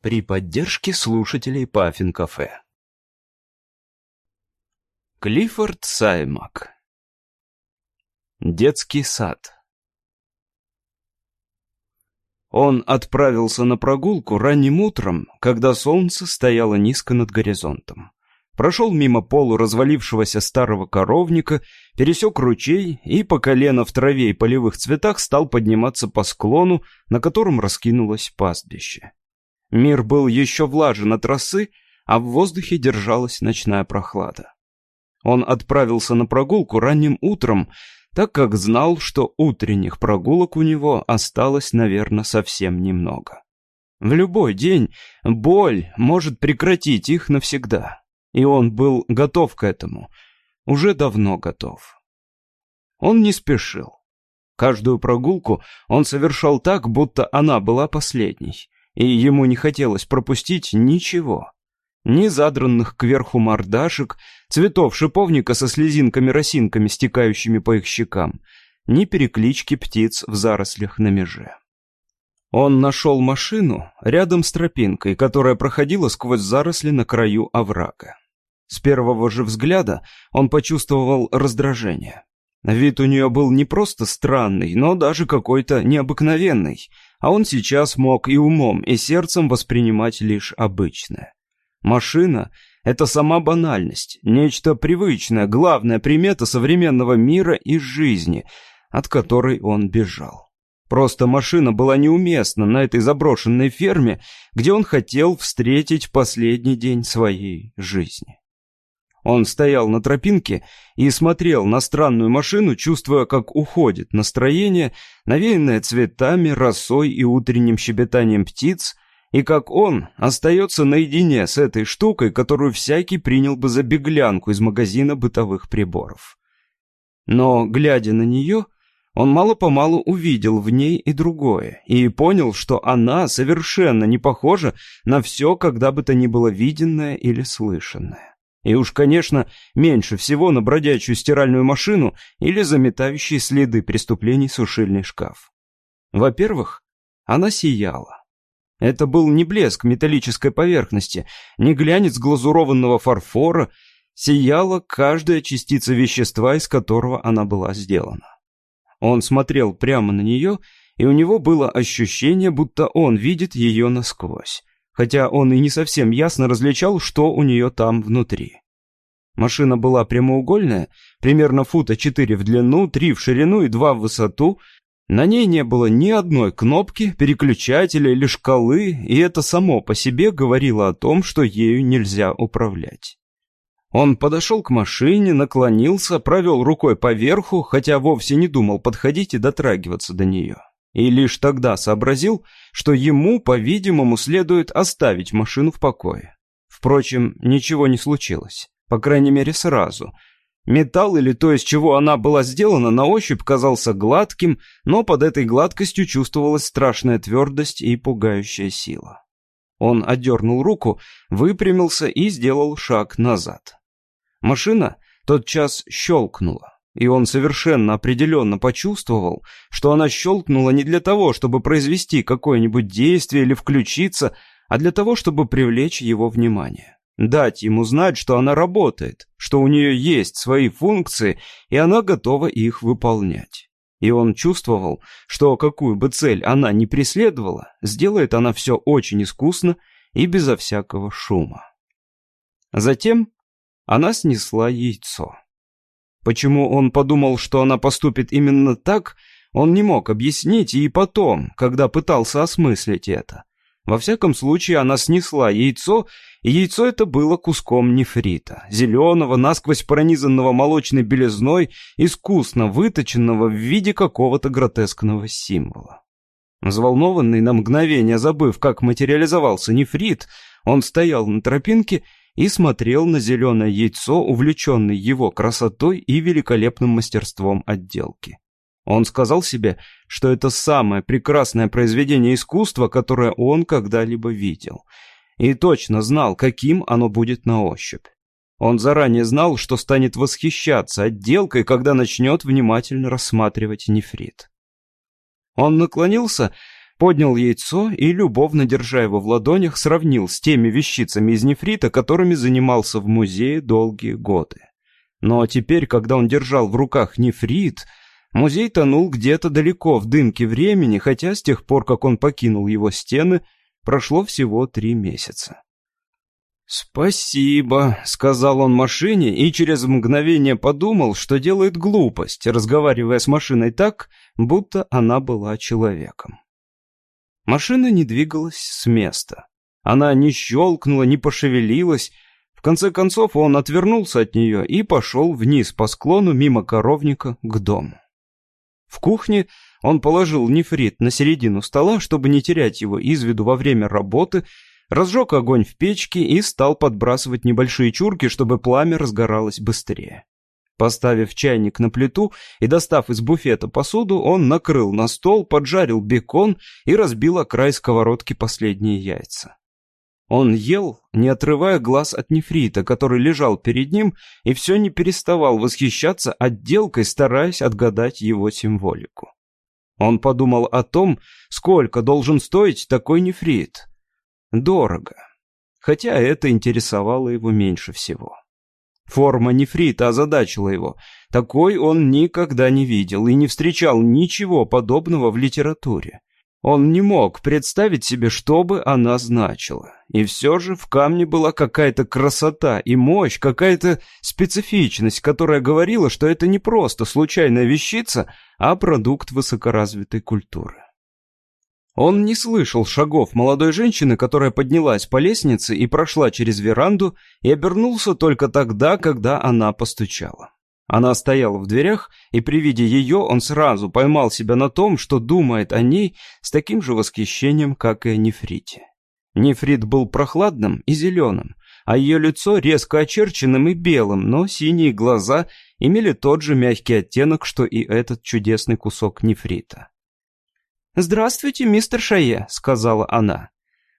при поддержке слушателей Паффин Кафе. Клиффорд Саймак Детский сад Он отправился на прогулку ранним утром, когда солнце стояло низко над горизонтом. Прошел мимо полу развалившегося старого коровника, пересек ручей и по колено в траве и полевых цветах стал подниматься по склону, на котором раскинулось пастбище. Мир был еще влажен от росы, а в воздухе держалась ночная прохлада. Он отправился на прогулку ранним утром, так как знал, что утренних прогулок у него осталось, наверное, совсем немного. В любой день боль может прекратить их навсегда, и он был готов к этому, уже давно готов. Он не спешил. Каждую прогулку он совершал так, будто она была последней, и ему не хотелось пропустить ничего. Ни задранных кверху мордашек, цветов шиповника со слезинками-росинками, стекающими по их щекам, ни переклички птиц в зарослях на меже. Он нашел машину рядом с тропинкой, которая проходила сквозь заросли на краю оврага. С первого же взгляда он почувствовал раздражение. Вид у нее был не просто странный, но даже какой-то необыкновенный, а он сейчас мог и умом, и сердцем воспринимать лишь обычное. Машина — это сама банальность, нечто привычное, главная примета современного мира и жизни, от которой он бежал. Просто машина была неуместна на этой заброшенной ферме, где он хотел встретить последний день своей жизни. Он стоял на тропинке и смотрел на странную машину, чувствуя, как уходит настроение, навеянное цветами, росой и утренним щебетанием птиц, и как он остается наедине с этой штукой, которую всякий принял бы за беглянку из магазина бытовых приборов. Но, глядя на нее, он мало-помалу увидел в ней и другое, и понял, что она совершенно не похожа на все, когда бы то ни было виденное или слышанное. И уж, конечно, меньше всего на бродячую стиральную машину или заметающие следы преступлений сушильный шкаф. Во-первых, она сияла. Это был не блеск металлической поверхности, не глянец глазурованного фарфора, сияла каждая частица вещества, из которого она была сделана. Он смотрел прямо на нее, и у него было ощущение, будто он видит ее насквозь, хотя он и не совсем ясно различал, что у нее там внутри. Машина была прямоугольная, примерно фута четыре в длину, три в ширину и два в высоту, на ней не было ни одной кнопки, переключателя или шкалы, и это само по себе говорило о том, что ею нельзя управлять. Он подошел к машине, наклонился, провел рукой по верху, хотя вовсе не думал подходить и дотрагиваться до нее. И лишь тогда сообразил, что ему, по-видимому, следует оставить машину в покое. Впрочем, ничего не случилось, по крайней мере сразу – Металл или то, из чего она была сделана, на ощупь казался гладким, но под этой гладкостью чувствовалась страшная твердость и пугающая сила. Он отдернул руку, выпрямился и сделал шаг назад. Машина тотчас щелкнула, и он совершенно определенно почувствовал, что она щелкнула не для того, чтобы произвести какое-нибудь действие или включиться, а для того, чтобы привлечь его внимание. Дать ему знать, что она работает, что у нее есть свои функции, и она готова их выполнять. И он чувствовал, что какую бы цель она ни преследовала, сделает она все очень искусно и безо всякого шума. Затем она снесла яйцо. Почему он подумал, что она поступит именно так, он не мог объяснить и потом, когда пытался осмыслить это. Во всяком случае, она снесла яйцо, и яйцо это было куском нефрита, зеленого, насквозь пронизанного молочной белизной, искусно выточенного в виде какого-то гротескного символа. Взволнованный на мгновение, забыв, как материализовался нефрит, он стоял на тропинке и смотрел на зеленое яйцо, увлеченный его красотой и великолепным мастерством отделки. Он сказал себе, что это самое прекрасное произведение искусства, которое он когда-либо видел, и точно знал, каким оно будет на ощупь. Он заранее знал, что станет восхищаться отделкой, когда начнет внимательно рассматривать нефрит. Он наклонился, поднял яйцо и, любовно держа его в ладонях, сравнил с теми вещицами из нефрита, которыми занимался в музее долгие годы. Но теперь, когда он держал в руках нефрит, музей тонул где-то далеко в дымке времени, хотя с тех пор, как он покинул его стены, прошло всего три месяца. «Спасибо», — сказал он машине и через мгновение подумал, что делает глупость, разговаривая с машиной так, будто она была человеком. Машина не двигалась с места. Она не щелкнула, не пошевелилась. В конце концов он отвернулся от нее и пошел вниз по склону мимо коровника к дому. В кухне он положил нефрит на середину стола, чтобы не терять его из виду во время работы, разжег огонь в печке и стал подбрасывать небольшие чурки, чтобы пламя разгоралось быстрее. Поставив чайник на плиту и достав из буфета посуду, он накрыл на стол, поджарил бекон и разбил о край сковородки последние яйца. Он ел, не отрывая глаз от нефрита, который лежал перед ним, и все не переставал восхищаться отделкой, стараясь отгадать его символику. Он подумал о том, сколько должен стоить такой нефрит. Дорого. Хотя это интересовало его меньше всего. Форма нефрита озадачила его. Такой он никогда не видел и не встречал ничего подобного в литературе. Он не мог представить себе, что бы она значила. И все же в камне была какая-то красота и мощь, какая-то специфичность, которая говорила, что это не просто случайная вещица, а продукт высокоразвитой культуры. Он не слышал шагов молодой женщины, которая поднялась по лестнице и прошла через веранду, и обернулся только тогда, когда она постучала. Она стояла в дверях, и при виде ее он сразу поймал себя на том, что думает о ней с таким же восхищением, как и о нефрите. Нефрит был прохладным и зеленым, а ее лицо резко очерченным и белым, но синие глаза имели тот же мягкий оттенок, что и этот чудесный кусок нефрита. «Здравствуйте, мистер Шае», — сказала она.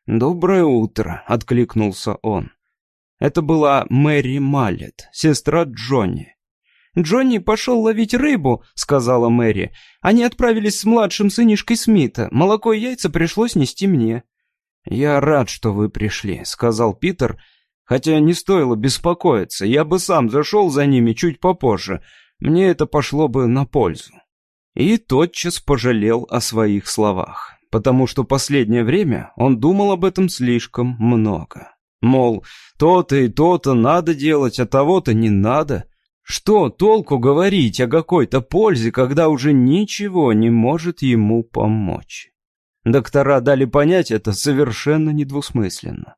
«Доброе утро», — откликнулся он. Это была Мэри Маллет, сестра Джонни. «Джонни пошел ловить рыбу», — сказала Мэри. «Они отправились с младшим сынишкой Смита. Молоко и яйца пришлось нести мне». «Я рад, что вы пришли», — сказал Питер. «Хотя не стоило беспокоиться. Я бы сам зашел за ними чуть попозже. Мне это пошло бы на пользу» и тотчас пожалел о своих словах, потому что последнее время он думал об этом слишком много. Мол, то-то и то-то надо делать, а того-то не надо. Что толку говорить о какой-то пользе, когда уже ничего не может ему помочь? Доктора дали понять это совершенно недвусмысленно.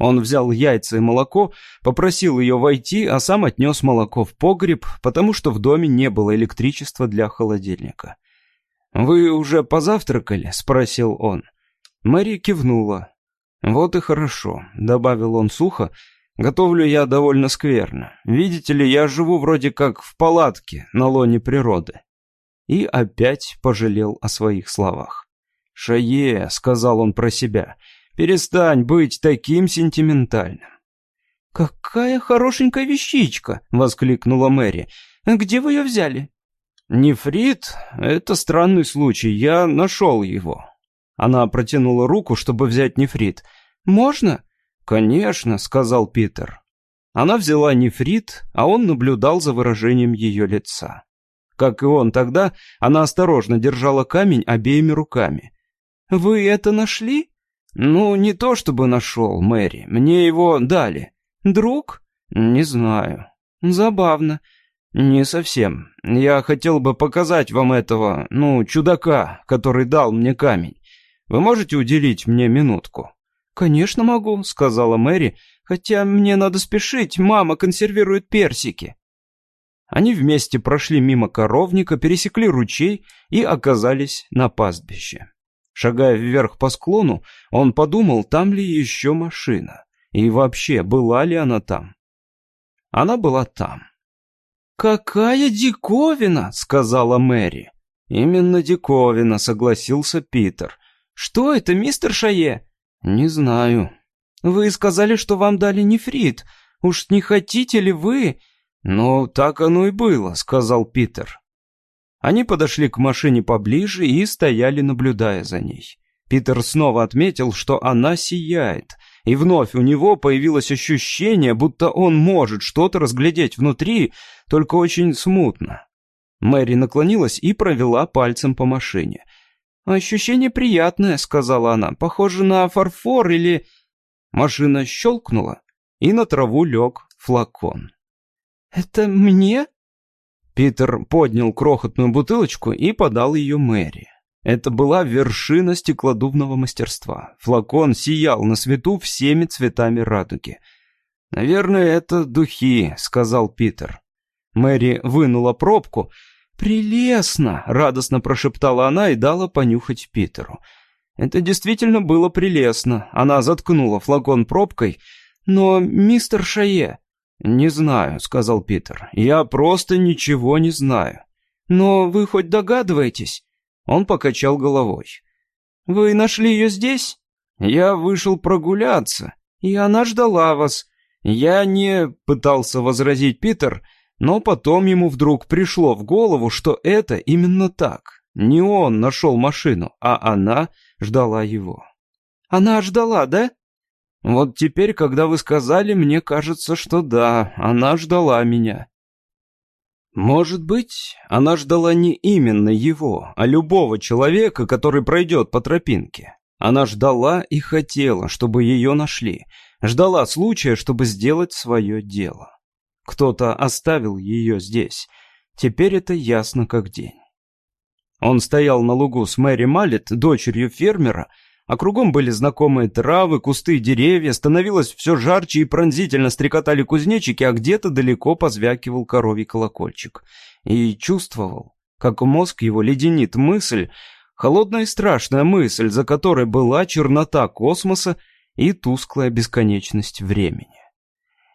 Он взял яйца и молоко, попросил ее войти, а сам отнес молоко в погреб, потому что в доме не было электричества для холодильника. «Вы уже позавтракали?» — спросил он. Мэри кивнула. «Вот и хорошо», — добавил он сухо. «Готовлю я довольно скверно. Видите ли, я живу вроде как в палатке на лоне природы». И опять пожалел о своих словах. «Шае», — сказал он про себя, — Перестань быть таким сентиментальным. «Какая хорошенькая вещичка!» — воскликнула Мэри. «Где вы ее взяли?» «Нефрит — это странный случай, я нашел его». Она протянула руку, чтобы взять нефрит. «Можно?» «Конечно», — сказал Питер. Она взяла нефрит, а он наблюдал за выражением ее лица. Как и он тогда, она осторожно держала камень обеими руками. «Вы это нашли?» «Ну, не то чтобы нашел, Мэри. Мне его дали». «Друг?» «Не знаю». «Забавно». «Не совсем. Я хотел бы показать вам этого, ну, чудака, который дал мне камень. Вы можете уделить мне минутку?» «Конечно могу», — сказала Мэри, «хотя мне надо спешить, мама консервирует персики». Они вместе прошли мимо коровника, пересекли ручей и оказались на пастбище. Шагая вверх по склону, он подумал, там ли еще машина. И вообще, была ли она там? Она была там. «Какая диковина!» — сказала Мэри. «Именно диковина», — согласился Питер. «Что это, мистер Шае?» «Не знаю». «Вы сказали, что вам дали нефрит. Уж не хотите ли вы...» «Ну, так оно и было», — сказал Питер. Они подошли к машине поближе и стояли, наблюдая за ней. Питер снова отметил, что она сияет, и вновь у него появилось ощущение, будто он может что-то разглядеть внутри, только очень смутно. Мэри наклонилась и провела пальцем по машине. «Ощущение приятное», — сказала она, — «похоже на фарфор или...» Машина щелкнула, и на траву лег флакон. «Это мне?» Питер поднял крохотную бутылочку и подал ее Мэри. Это была вершина стеклодувного мастерства. Флакон сиял на свету всеми цветами радуги. «Наверное, это духи», — сказал Питер. Мэри вынула пробку. «Прелестно!» — радостно прошептала она и дала понюхать Питеру. Это действительно было прелестно. Она заткнула флакон пробкой. «Но, мистер Шае...» «Не знаю», — сказал Питер. «Я просто ничего не знаю». «Но вы хоть догадываетесь?» Он покачал головой. «Вы нашли ее здесь?» «Я вышел прогуляться, и она ждала вас». «Я не...» — пытался возразить Питер, но потом ему вдруг пришло в голову, что это именно так. Не он нашел машину, а она ждала его. «Она ждала, да?» «Вот теперь, когда вы сказали, мне кажется, что да, она ждала меня». Может быть, она ждала не именно его, а любого человека, который пройдет по тропинке. Она ждала и хотела, чтобы ее нашли. Ждала случая, чтобы сделать свое дело. Кто-то оставил ее здесь. Теперь это ясно как день. Он стоял на лугу с Мэри Маллет, дочерью фермера, а кругом были знакомые травы, кусты, деревья, становилось все жарче и пронзительно стрекотали кузнечики, а где-то далеко позвякивал коровий колокольчик. И чувствовал, как мозг его леденит мысль, холодная и страшная мысль, за которой была чернота космоса и тусклая бесконечность времени.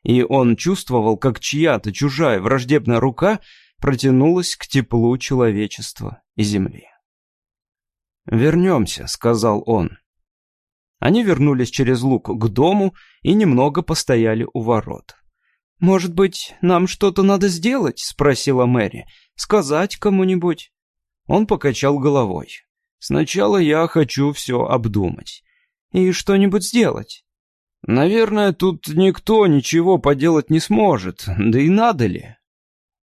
И он чувствовал, как чья-то чужая враждебная рука протянулась к теплу человечества и земли. «Вернемся», — сказал он. Они вернулись через луг к дому и немного постояли у ворот. «Может быть, нам что-то надо сделать?» — спросила Мэри. «Сказать кому-нибудь?» Он покачал головой. «Сначала я хочу все обдумать. И что-нибудь сделать?» «Наверное, тут никто ничего поделать не сможет, да и надо ли?»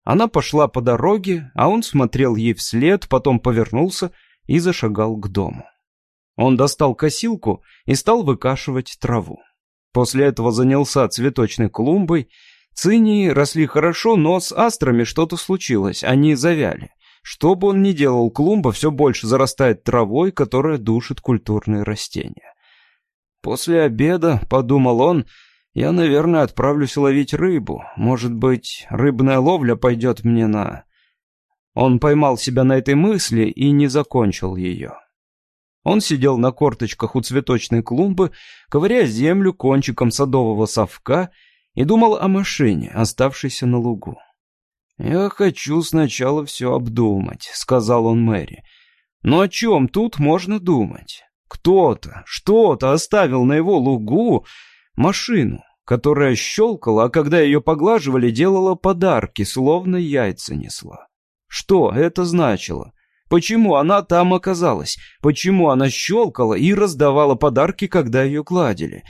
Она пошла по дороге, а он смотрел ей вслед, потом повернулся и зашагал к дому. Он достал косилку и стал выкашивать траву. После этого занялся цветочной клумбой. Цинии росли хорошо, но с астрами что-то случилось, они завяли. Что бы он ни делал, клумба все больше зарастает травой, которая душит культурные растения. После обеда, подумал он, я, наверное, отправлюсь ловить рыбу. Может быть, рыбная ловля пойдет мне на... Он поймал себя на этой мысли и не закончил ее. Он сидел на корточках у цветочной клумбы, ковыряя землю кончиком садового совка и думал о машине, оставшейся на лугу. «Я хочу сначала все обдумать», — сказал он Мэри. «Но о чем тут можно думать? Кто-то, что-то оставил на его лугу машину, которая щелкала, а когда ее поглаживали, делала подарки, словно яйца несла. Что это значило?» Почему она там оказалась? Почему она щелкала и раздавала подарки, когда ее гладили?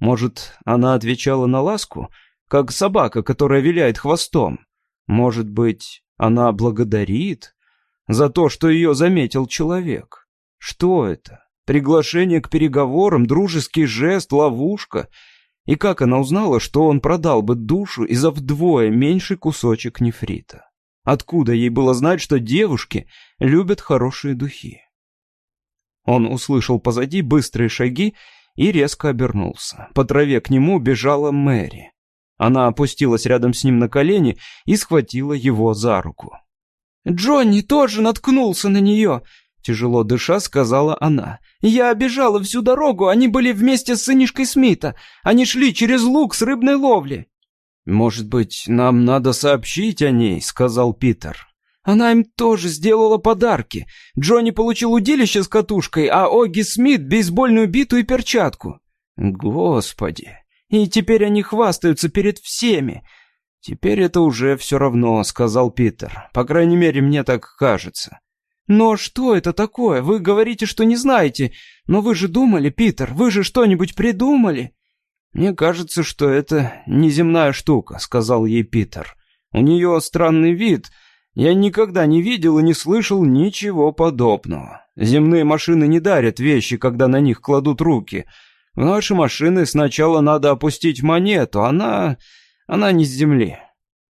Может, она отвечала на ласку, как собака, которая виляет хвостом? Может быть, она благодарит за то, что ее заметил человек? Что это? Приглашение к переговорам, дружеский жест, ловушка? И как она узнала, что он продал бы душу и за вдвое меньший кусочек нефрита? Откуда ей было знать, что девушки любят хорошие духи? Он услышал позади быстрые шаги и резко обернулся. По траве к нему бежала Мэри. Она опустилась рядом с ним на колени и схватила его за руку. «Джонни тоже наткнулся на нее!» Тяжело дыша, сказала она. «Я обежала всю дорогу, они были вместе с сынишкой Смита. Они шли через луг с рыбной ловли». «Может быть, нам надо сообщить о ней», — сказал Питер. «Она им тоже сделала подарки. Джонни получил удилище с катушкой, а Оги Смит — бейсбольную биту и перчатку». «Господи!» «И теперь они хвастаются перед всеми. «Теперь это уже все равно», — сказал Питер. «По крайней мере, мне так кажется». «Но что это такое? Вы говорите, что не знаете. Но вы же думали, Питер, вы же что-нибудь придумали?» «Мне кажется, что это неземная штука», — сказал ей Питер. «У нее странный вид. Я никогда не видел и не слышал ничего подобного. Земные машины не дарят вещи, когда на них кладут руки. В наши машины сначала надо опустить монету, она... она не с Земли».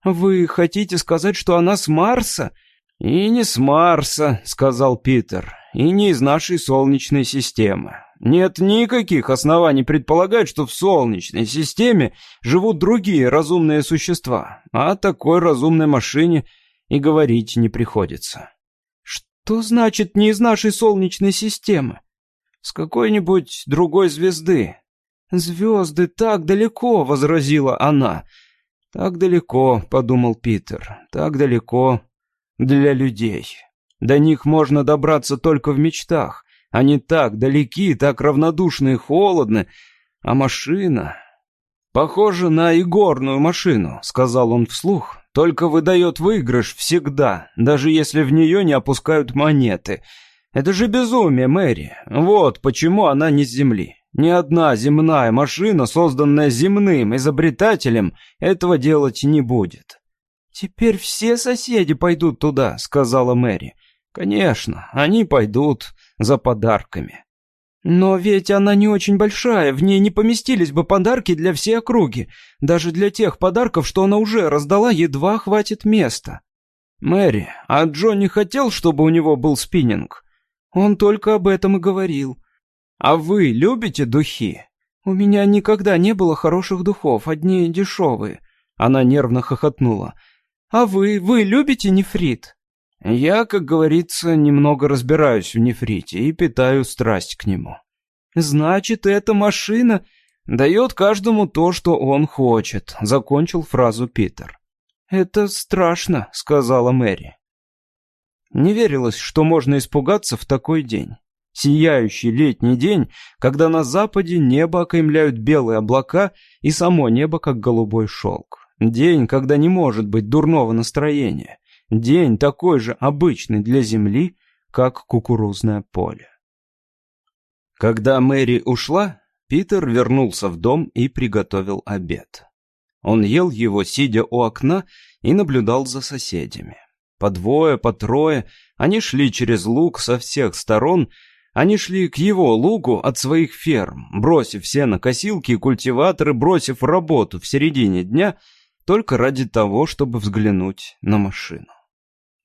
«Вы хотите сказать, что она с Марса?» «И не с Марса», — сказал Питер, — «и не из нашей Солнечной системы. Нет никаких оснований предполагать, что в Солнечной системе живут другие разумные существа, а о такой разумной машине и говорить не приходится». «Что значит не из нашей Солнечной системы?» «С какой-нибудь другой звезды». «Звезды так далеко», — возразила она. «Так далеко», — подумал Питер, — «так далеко, для людей. До них можно добраться только в мечтах. Они так далеки, так равнодушны и холодны. А машина... «Похоже на игорную машину», — сказал он вслух. «Только выдает выигрыш всегда, даже если в нее не опускают монеты. Это же безумие, Мэри. Вот почему она не с Земли. Ни одна земная машина, созданная земным изобретателем, этого делать не будет. «Теперь все соседи пойдут туда», — сказала Мэри. «Конечно, они пойдут за подарками». «Но ведь она не очень большая, в ней не поместились бы подарки для всей округи. Даже для тех подарков, что она уже раздала, едва хватит места». «Мэри, а Джо не хотел, чтобы у него был спиннинг?» «Он только об этом и говорил». «А вы любите духи?» «У меня никогда не было хороших духов, одни дешевые». Она нервно хохотнула. А вы, вы любите нефрит? Я, как говорится, немного разбираюсь в нефрите и питаю страсть к нему. Значит, эта машина дает каждому то, что он хочет, закончил фразу Питер. Это страшно, сказала Мэри. Не верилось, что можно испугаться в такой день. Сияющий летний день, когда на западе небо окаймляют белые облака и само небо как голубой шелк. День, когда не может быть дурного настроения. День такой же обычный для Земли, как кукурузное поле. Когда Мэри ушла, Питер вернулся в дом и приготовил обед. Он ел его, сидя у окна, и наблюдал за соседями. По двое, по трое, они шли через луг со всех сторон, они шли к его лугу от своих ферм, бросив все накосилки и культиваторы, бросив работу в середине дня — только ради того, чтобы взглянуть на машину.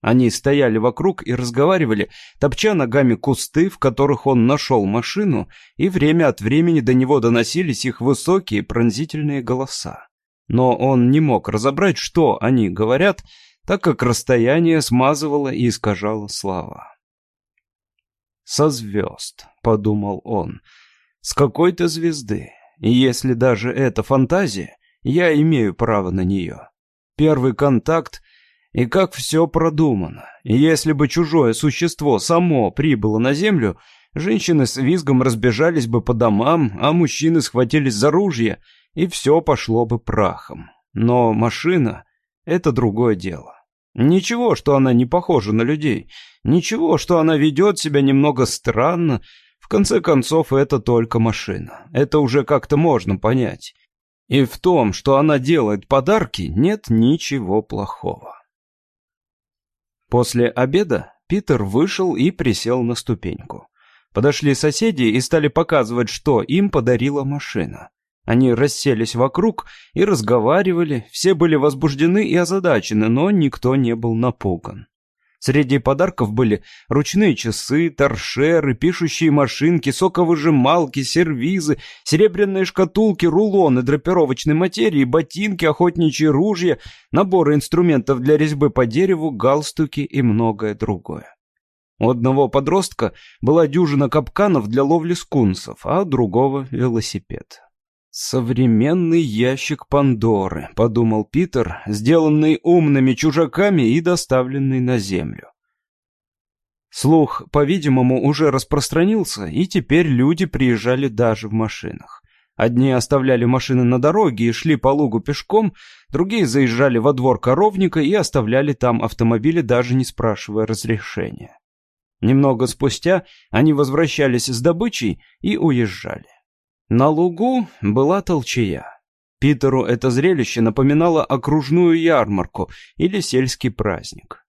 Они стояли вокруг и разговаривали, топча ногами кусты, в которых он нашел машину, и время от времени до него доносились их высокие пронзительные голоса. Но он не мог разобрать, что они говорят, так как расстояние смазывало и искажало слова. «Со звезд», — подумал он, — «с какой-то звезды, и если даже это фантазия, я имею право на нее. Первый контакт и как все продумано. Если бы чужое существо само прибыло на Землю, женщины с визгом разбежались бы по домам, а мужчины схватились за ружья, и все пошло бы прахом. Но машина — это другое дело. Ничего, что она не похожа на людей. Ничего, что она ведет себя немного странно. В конце концов, это только машина. Это уже как-то можно понять. И в том, что она делает подарки, нет ничего плохого. После обеда Питер вышел и присел на ступеньку. Подошли соседи и стали показывать, что им подарила машина. Они расселись вокруг и разговаривали, все были возбуждены и озадачены, но никто не был напуган. Среди подарков были ручные часы, торшеры, пишущие машинки, соковыжималки, сервизы, серебряные шкатулки, рулоны драпировочной материи, ботинки, охотничьи ружья, наборы инструментов для резьбы по дереву, галстуки и многое другое. У одного подростка была дюжина капканов для ловли скунсов, а у другого — велосипед. «Современный ящик Пандоры», — подумал Питер, сделанный умными чужаками и доставленный на Землю. Слух, по-видимому, уже распространился, и теперь люди приезжали даже в машинах. Одни оставляли машины на дороге и шли по лугу пешком, другие заезжали во двор коровника и оставляли там автомобили, даже не спрашивая разрешения. Немного спустя они возвращались с добычей и уезжали. На лугу была толчая. Питеру это зрелище напоминало окружную ярмарку или сельский праздник.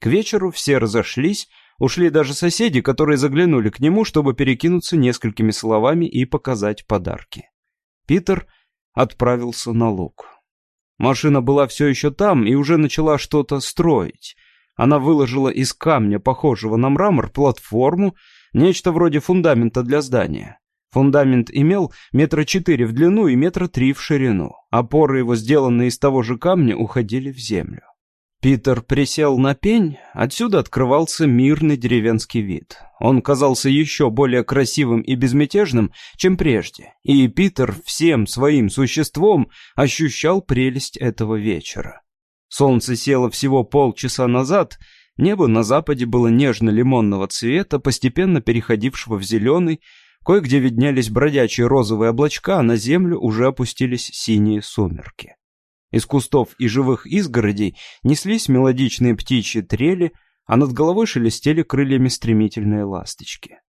К вечеру все разошлись, ушли даже соседи, которые заглянули к нему, чтобы перекинуться несколькими словами и показать подарки. Питер отправился на луг. Машина была все еще там и уже начала что-то строить. Она выложила из камня, похожего на мрамор, платформу, нечто вроде фундамента для здания. Фундамент имел метра четыре в длину и метра три в ширину. Опоры его, сделанные из того же камня, уходили в землю. Питер присел на пень, отсюда открывался мирный деревенский вид. Он казался еще более красивым и безмятежным, чем прежде, и Питер всем своим существом ощущал прелесть этого вечера. Солнце село всего полчаса назад, небо на западе было нежно-лимонного цвета, постепенно переходившего в зеленый, кое-где виднелись бродячие розовые облачка, а на землю уже опустились синие сумерки. Из кустов и живых изгородей неслись мелодичные птичьи трели, а над головой шелестели крыльями стремительные ласточки.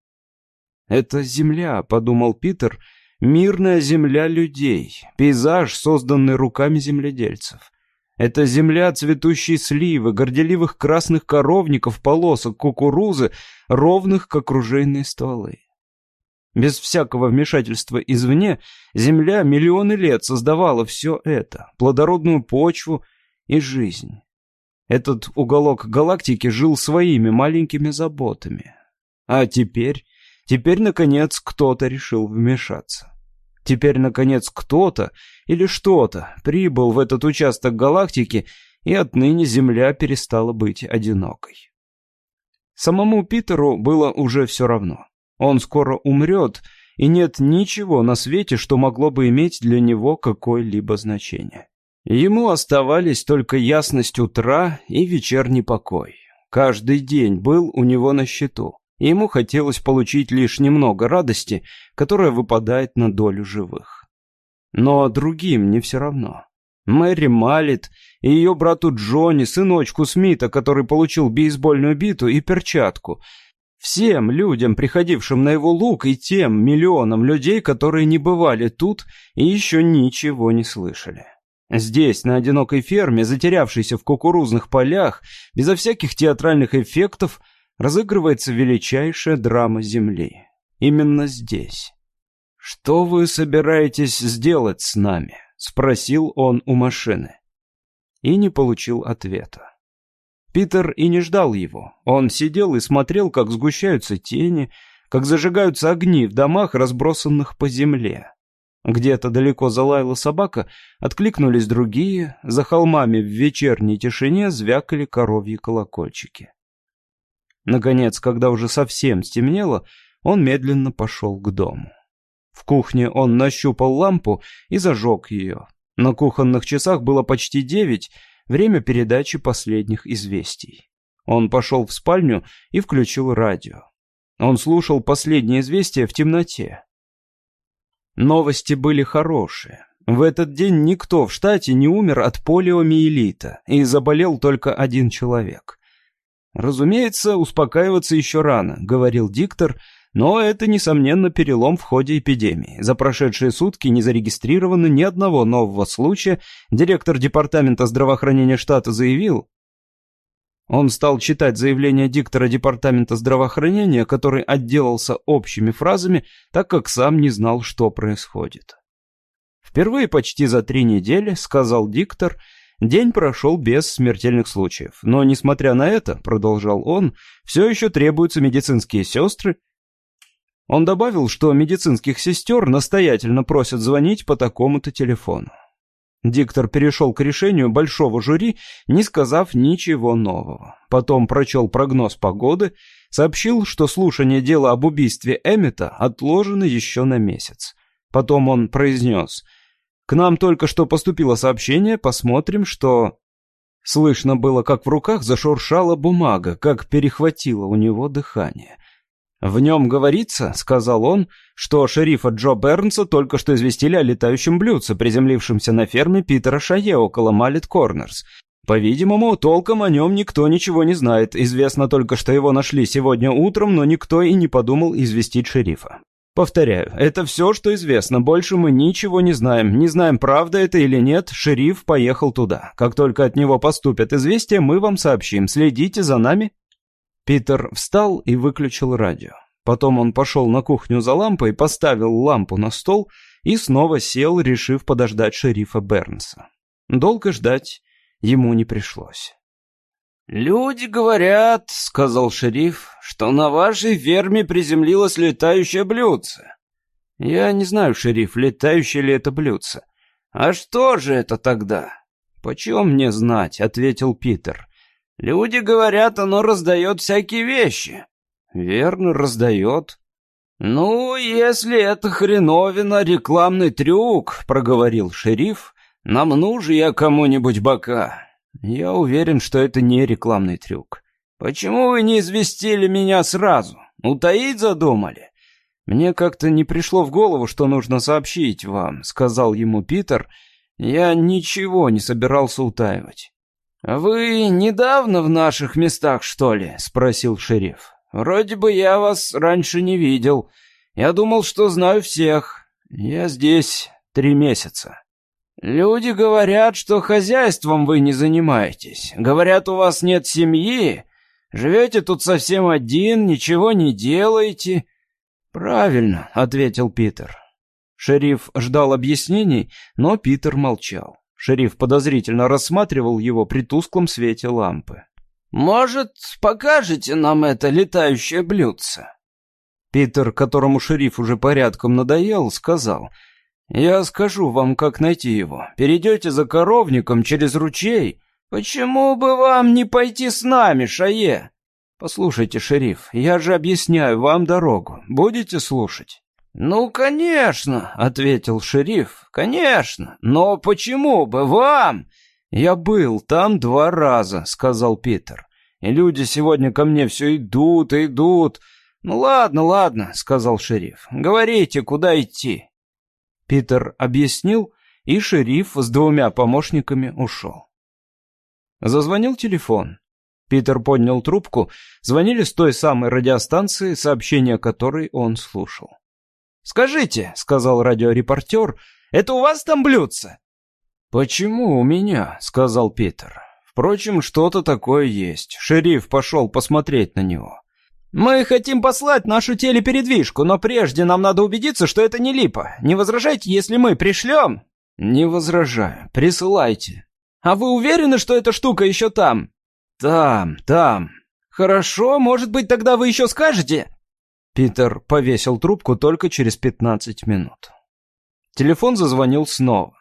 «Это земля», — подумал Питер, — «мирная земля людей, пейзаж, созданный руками земледельцев». Это земля цветущей сливы, горделивых красных коровников, полосок кукурузы, ровных, как ружейные стволы. Без всякого вмешательства извне, Земля миллионы лет создавала все это, плодородную почву и жизнь. Этот уголок галактики жил своими маленькими заботами. А теперь, теперь, наконец, кто-то решил вмешаться. Теперь, наконец, кто-то или что-то прибыл в этот участок галактики, и отныне Земля перестала быть одинокой. Самому Питеру было уже все равно. Он скоро умрет, и нет ничего на свете, что могло бы иметь для него какое-либо значение. Ему оставались только ясность утра и вечерний покой. Каждый день был у него на счету. Ему хотелось получить лишь немного радости, которая выпадает на долю живых. Но другим не все равно. Мэри Малит и ее брату Джонни, сыночку Смита, который получил бейсбольную биту и перчатку – Всем людям, приходившим на его луг, и тем миллионам людей, которые не бывали тут и еще ничего не слышали. Здесь, на одинокой ферме, затерявшейся в кукурузных полях, безо всяких театральных эффектов, разыгрывается величайшая драма Земли. Именно здесь. «Что вы собираетесь сделать с нами?» — спросил он у машины. И не получил ответа. Питер и не ждал его. Он сидел и смотрел, как сгущаются тени, как зажигаются огни в домах, разбросанных по земле. Где-то далеко залаяла собака, откликнулись другие, за холмами в вечерней тишине звякали коровьи колокольчики. Наконец, когда уже совсем стемнело, он медленно пошел к дому. В кухне он нащупал лампу и зажег ее. На кухонных часах было почти девять, Время передачи последних известий. Он пошел в спальню и включил радио. Он слушал последние известия в темноте. Новости были хорошие. В этот день никто в штате не умер от полиомиелита, и заболел только один человек. «Разумеется, успокаиваться еще рано», — говорил диктор, но это, несомненно, перелом в ходе эпидемии. За прошедшие сутки не зарегистрировано ни одного нового случая. Директор Департамента здравоохранения штата заявил... Он стал читать заявление диктора Департамента здравоохранения, который отделался общими фразами, так как сам не знал, что происходит. Впервые почти за три недели, сказал диктор, день прошел без смертельных случаев. Но, несмотря на это, продолжал он, все еще требуются медицинские сестры, он добавил, что медицинских сестер настоятельно просят звонить по такому-то телефону. Диктор перешел к решению большого жюри, не сказав ничего нового. Потом прочел прогноз погоды, сообщил, что слушание дела об убийстве Эммета отложено еще на месяц. Потом он произнес «К нам только что поступило сообщение, посмотрим, что...» Слышно было, как в руках зашуршала бумага, как перехватило у него дыхание – «В нем говорится, — сказал он, — что шерифа Джо Бернса только что известили о летающем блюдце, приземлившемся на ферме Питера Шае около Малlet Корнерс. По-видимому, толком о нем никто ничего не знает. Известно только, что его нашли сегодня утром, но никто и не подумал известить шерифа. Повторяю, это все, что известно. Больше мы ничего не знаем. Не знаем, правда это или нет. Шериф поехал туда. Как только от него поступят известия, мы вам сообщим. Следите за нами Питер встал и выключил радио. Потом он пошел на кухню за лампой, поставил лампу на стол и снова сел, решив подождать шерифа Бернса. Долго ждать ему не пришлось. «Люди говорят, — сказал шериф, — что на вашей ферме приземлилось летающее блюдце». «Я не знаю, шериф, летающее ли это блюдце». «А что же это тогда?» «Почем мне знать?» — ответил Питер. Люди говорят, оно раздает всякие вещи. Верно, раздает. Ну, если это хреновина, рекламный трюк, проговорил шериф, нам нужен я кому-нибудь бока. Я уверен, что это не рекламный трюк. Почему вы не известили меня сразу? Утаить задумали? Мне как-то не пришло в голову, что нужно сообщить вам, сказал ему Питер. Я ничего не собирался утаивать. «Вы недавно в наших местах, что ли?» — спросил шериф. «Вроде бы я вас раньше не видел. Я думал, что знаю всех. Я здесь три месяца». «Люди говорят, что хозяйством вы не занимаетесь. Говорят, у вас нет семьи. Живете тут совсем один, ничего не делаете». «Правильно», — ответил Питер. Шериф ждал объяснений, но Питер молчал. Шериф подозрительно рассматривал его при тусклом свете лампы. «Может, покажете нам это летающее блюдце?» Питер, которому шериф уже порядком надоел, сказал, «Я скажу вам, как найти его. Перейдете за коровником через ручей». «Почему бы вам не пойти с нами, Шае?» «Послушайте, шериф, я же объясняю вам дорогу. Будете слушать?» «Ну, конечно», — ответил шериф, — «конечно. Но почему бы вам?» «Я был там два раза», — сказал Питер. «И люди сегодня ко мне все идут и идут». «Ну ладно, ладно», — сказал шериф. «Говорите, куда идти?» Питер объяснил, и шериф с двумя помощниками ушел. Зазвонил телефон. Питер поднял трубку. Звонили с той самой радиостанции, сообщение которой он слушал. «Скажите», — сказал радиорепортер, — «это у вас там блюдце?» «Почему у меня?» — сказал Питер. «Впрочем, что-то такое есть. Шериф пошел посмотреть на него». «Мы хотим послать нашу телепередвижку, но прежде нам надо убедиться, что это не липа. Не возражайте, если мы пришлем?» «Не возражаю. Присылайте». «А вы уверены, что эта штука еще там?» «Там, там». «Хорошо, может быть, тогда вы еще скажете?» Питер повесил трубку только через 15 минут. Телефон зазвонил снова.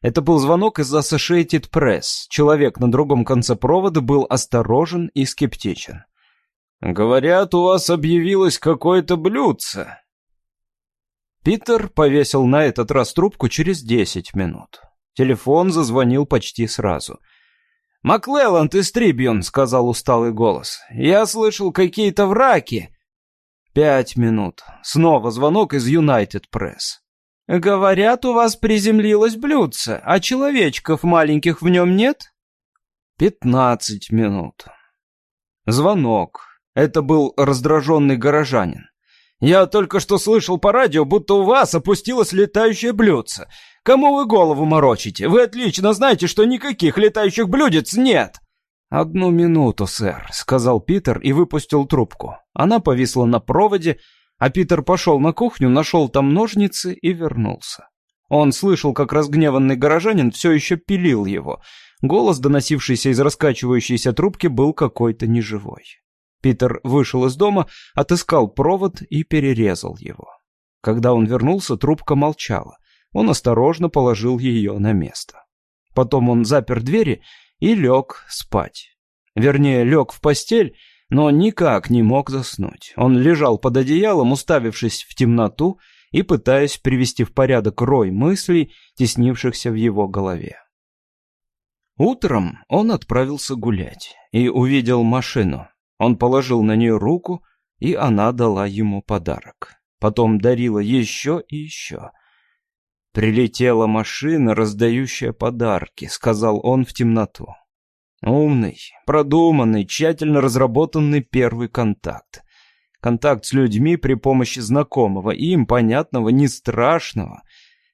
Это был звонок из Associated Press. Человек на другом конце провода был осторожен и скептичен. «Говорят, у вас объявилось какое-то блюдце». Питер повесил на этот раз трубку через 10 минут. Телефон зазвонил почти сразу. «Маклелланд из Трибьюн», — сказал усталый голос. «Я слышал какие-то враки». Пять минут. Снова звонок из United Press. «Говорят, у вас приземлилось блюдце, а человечков маленьких в нем нет?» Пятнадцать минут. Звонок. Это был раздраженный горожанин. «Я только что слышал по радио, будто у вас опустилось летающее блюдце. Кому вы голову морочите? Вы отлично знаете, что никаких летающих блюдец нет!» «Одну минуту, сэр», — сказал Питер и выпустил трубку. Она повисла на проводе, а Питер пошел на кухню, нашел там ножницы и вернулся. Он слышал, как разгневанный горожанин все еще пилил его. Голос, доносившийся из раскачивающейся трубки, был какой-то неживой. Питер вышел из дома, отыскал провод и перерезал его. Когда он вернулся, трубка молчала. Он осторожно положил ее на место. Потом он запер двери и лег спать. Вернее, лег в постель, но никак не мог заснуть. Он лежал под одеялом, уставившись в темноту и пытаясь привести в порядок рой мыслей, теснившихся в его голове. Утром он отправился гулять и увидел машину. Он положил на нее руку и она дала ему подарок. Потом дарила еще и еще. «Прилетела машина, раздающая подарки», — сказал он в темноту. Умный, продуманный, тщательно разработанный первый контакт. Контакт с людьми при помощи знакомого, им понятного, не страшного.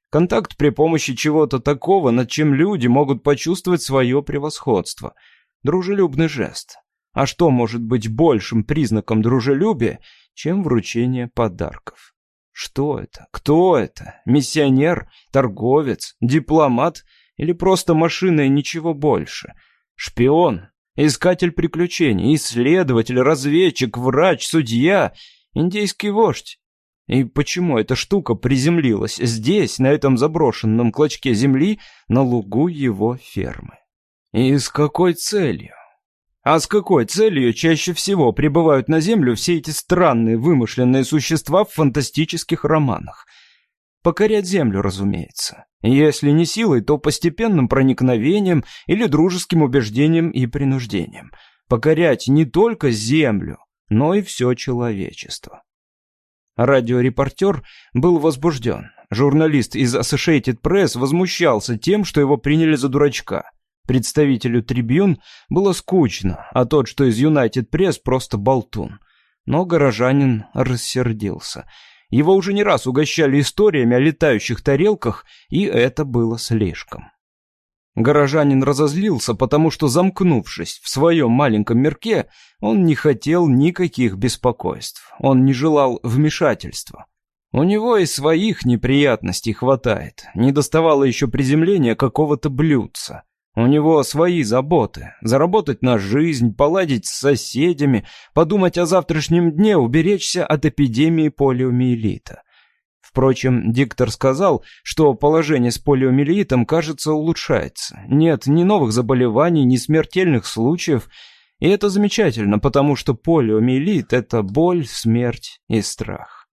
Контакт при помощи чего-то такого, над чем люди могут почувствовать свое превосходство. Дружелюбный жест. А что может быть большим признаком дружелюбия, чем вручение подарков? Что это? Кто это? Миссионер? Торговец? Дипломат? Или просто машина и ничего больше? Шпион? Искатель приключений, исследователь, разведчик, врач, судья, индейский вождь. И почему эта штука приземлилась здесь, на этом заброшенном клочке земли, на лугу его фермы? И с какой целью? А с какой целью чаще всего прибывают на Землю все эти странные вымышленные существа в фантастических романах? Покорять Землю, разумеется. Если не силой, то постепенным проникновением или дружеским убеждением и принуждением. Покорять не только Землю, но и все человечество. Радиорепортер был возбужден. Журналист из Associated Press возмущался тем, что его приняли за дурачка. Представителю Трибюн было скучно, а тот, что из United Press, просто болтун. Но горожанин рассердился – его уже не раз угощали историями о летающих тарелках, и это было слишком. Горожанин разозлился, потому что, замкнувшись в своем маленьком мирке, он не хотел никаких беспокойств, он не желал вмешательства. У него и своих неприятностей хватает, не доставало еще приземления какого-то блюдца. У него свои заботы. Заработать на жизнь, поладить с соседями, подумать о завтрашнем дне, уберечься от эпидемии полиомиелита. Впрочем, диктор сказал, что положение с полиомиелитом, кажется, улучшается. Нет ни новых заболеваний, ни смертельных случаев. И это замечательно, потому что полиомиелит – это боль, смерть и страх.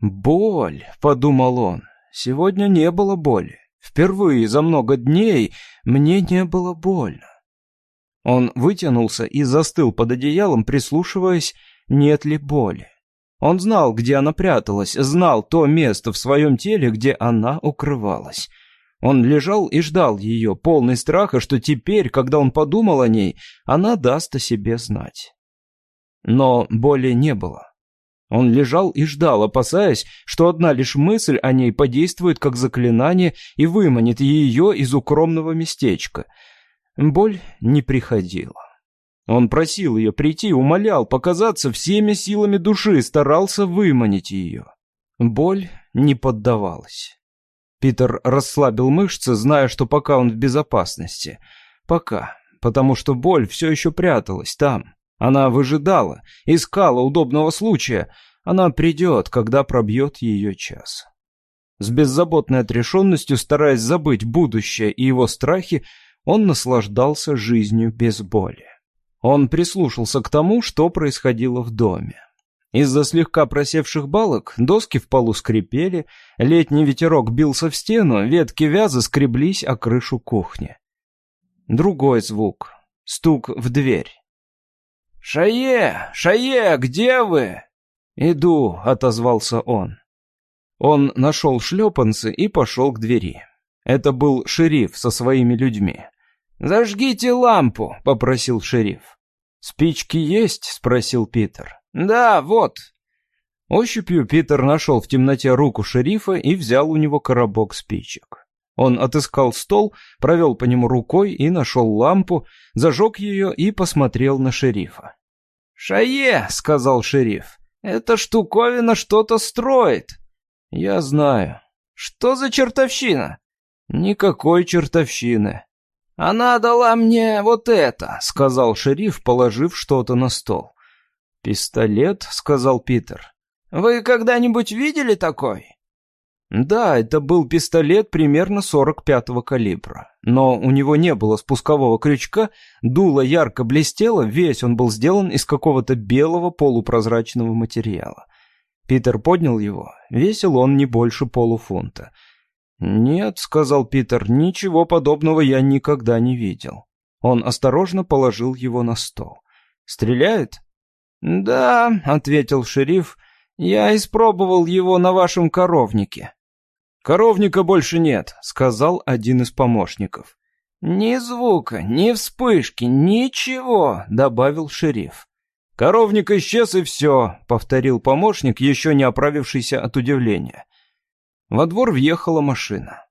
«Боль», – подумал он, – «сегодня не было боли. Впервые за много дней мне не было больно. Он вытянулся и застыл под одеялом, прислушиваясь, нет ли боли. Он знал, где она пряталась, знал то место в своем теле, где она укрывалась. Он лежал и ждал ее, полный страха, что теперь, когда он подумал о ней, она даст о себе знать. Но боли не было. Он лежал и ждал, опасаясь, что одна лишь мысль о ней подействует как заклинание и выманит ее из укромного местечка. Боль не приходила. Он просил ее прийти, умолял показаться всеми силами души, старался выманить ее. Боль не поддавалась. Питер расслабил мышцы, зная, что пока он в безопасности. Пока, потому что боль все еще пряталась там. Она выжидала, искала удобного случая. Она придет, когда пробьет ее час. С беззаботной отрешенностью, стараясь забыть будущее и его страхи, он наслаждался жизнью без боли. Он прислушался к тому, что происходило в доме. Из-за слегка просевших балок доски в полу скрипели, летний ветерок бился в стену, ветки вяза скреблись о крышу кухни. Другой звук — стук в дверь. «Шае! Шае, где вы?» «Иду», — отозвался он. Он нашел шлепанцы и пошел к двери. Это был шериф со своими людьми. «Зажгите лампу», — попросил шериф. «Спички есть?» — спросил Питер. «Да, вот». Ощупью Питер нашел в темноте руку шерифа и взял у него коробок спичек. Он отыскал стол, провел по нему рукой и нашел лампу, зажег ее и посмотрел на шерифа. «Шае!» — сказал шериф. «Эта штуковина что-то строит». «Я знаю». «Что за чертовщина?» «Никакой чертовщины». «Она дала мне вот это», — сказал шериф, положив что-то на стол. «Пистолет?» — сказал Питер. «Вы когда-нибудь видели такой?» Да, это был пистолет примерно 45-го калибра. Но у него не было спускового крючка, дуло ярко блестело, весь он был сделан из какого-то белого полупрозрачного материала. Питер поднял его, весил он не больше полуфунта. «Нет», — сказал Питер, — «ничего подобного я никогда не видел». Он осторожно положил его на стол. «Стреляет?» «Да», — ответил шериф, — «я испробовал его на вашем коровнике». «Коровника больше нет», — сказал один из помощников. «Ни звука, ни вспышки, ничего», — добавил шериф. «Коровник исчез и все», — повторил помощник, еще не оправившийся от удивления. Во двор въехала машина.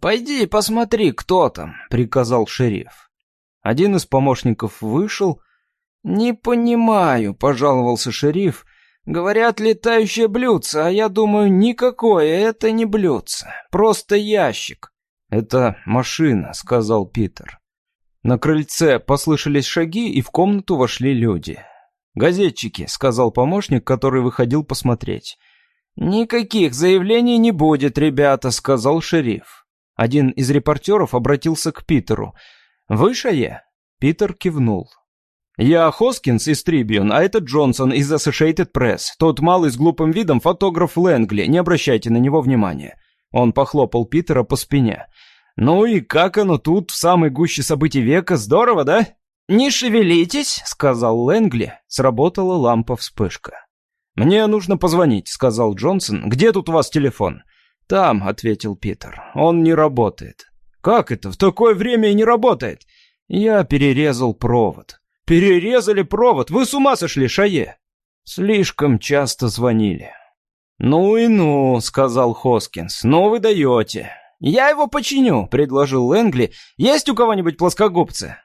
«Пойди посмотри, кто там», — приказал шериф. Один из помощников вышел. «Не понимаю», — пожаловался шериф. «Говорят, летающее блюдце, а я думаю, никакое это не блюдце, просто ящик». «Это машина», — сказал Питер. На крыльце послышались шаги, и в комнату вошли люди. «Газетчики», — сказал помощник, который выходил посмотреть. «Никаких заявлений не будет, ребята», — сказал шериф. Один из репортеров обратился к Питеру. «Вы Шае?» Питер кивнул. «Я Хоскинс из Трибьюн, а это Джонсон из Associated Press. Тот малый с глупым видом фотограф Лэнгли, не обращайте на него внимания». Он похлопал Питера по спине. «Ну и как оно тут, в самой гуще событий века? Здорово, да?» «Не шевелитесь», — сказал Лэнгли. Сработала лампа-вспышка. «Мне нужно позвонить», — сказал Джонсон. «Где тут у вас телефон?» «Там», — ответил Питер. «Он не работает». «Как это? В такое время и не работает?» «Я перерезал провод». «Перерезали провод? Вы с ума сошли, Шае?» «Слишком часто звонили». «Ну и ну», — сказал Хоскинс. «Ну вы даете». «Я его починю», — предложил Лэнгли. «Есть у кого-нибудь плоскогубцы?»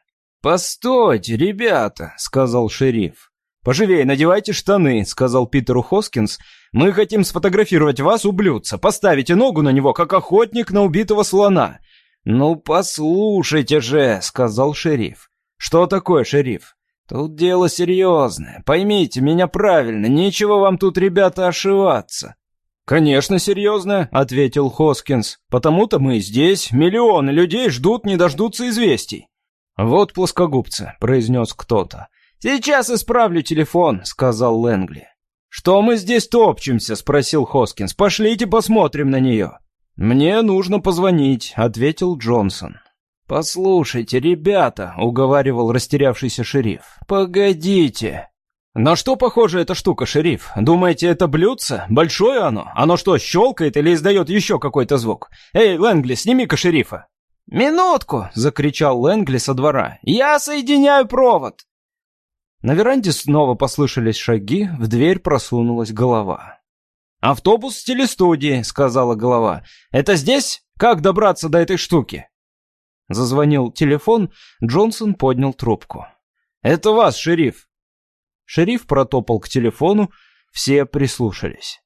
«Постойте, ребята», — сказал шериф. «Поживее надевайте штаны», — сказал Питеру Хоскинс. «Мы хотим сфотографировать вас, ублюдца. Поставите ногу на него, как охотник на убитого слона». «Ну, послушайте же», — сказал шериф. «Что такое, шериф?» «Тут дело серьезное. Поймите меня правильно. Нечего вам тут, ребята, ошиваться». «Конечно, серьезно», — ответил Хоскинс. «Потому-то мы здесь. Миллионы людей ждут, не дождутся известий». «Вот плоскогубцы», — произнес кто-то. «Сейчас исправлю телефон», — сказал Лэнгли. «Что мы здесь топчемся?» — спросил Хоскинс. «Пошлите посмотрим на нее». «Мне нужно позвонить», — ответил Джонсон. «Послушайте, ребята», — уговаривал растерявшийся шериф. «Погодите». «На что похожа эта штука, шериф? Думаете, это блюдце? Большое оно? Оно что, щелкает или издает еще какой-то звук? Эй, Лэнгли, сними-ка шерифа!» «Минутку!» — закричал Лэнгли со двора. «Я соединяю провод!» На веранде снова послышались шаги, в дверь просунулась голова. «Автобус телестудии», — сказала голова. «Это здесь? Как добраться до этой штуки?» Зазвонил телефон, Джонсон поднял трубку. «Это вас, шериф!» Шериф протопал к телефону, все прислушались.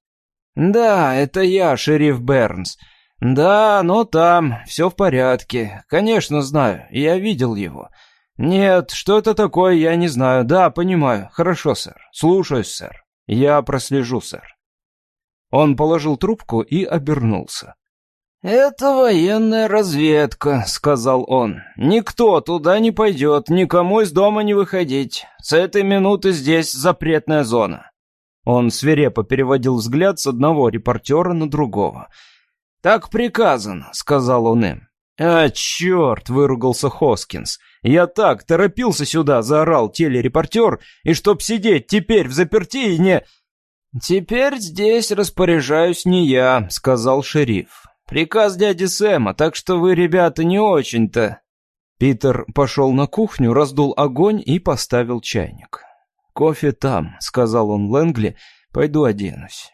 «Да, это я, шериф Бернс. Да, но там, все в порядке. Конечно, знаю, я видел его. Нет, что это такое, я не знаю. Да, понимаю. Хорошо, сэр. Слушаюсь, сэр. Я прослежу, сэр». Он положил трубку и обернулся. «Это военная разведка», — сказал он. «Никто туда не пойдет, никому из дома не выходить. С этой минуты здесь запретная зона». Он свирепо переводил взгляд с одного репортера на другого. «Так приказано», — сказал он им. «А, черт!» — выругался Хоскинс. «Я так торопился сюда!» — заорал телерепортер. «И чтоб сидеть теперь в заперти и не...» «Теперь здесь распоряжаюсь не я», — сказал шериф. «Приказ дяди Сэма, так что вы, ребята, не очень-то...» Питер пошел на кухню, раздул огонь и поставил чайник. «Кофе там», — сказал он Лэнгли, — «пойду оденусь».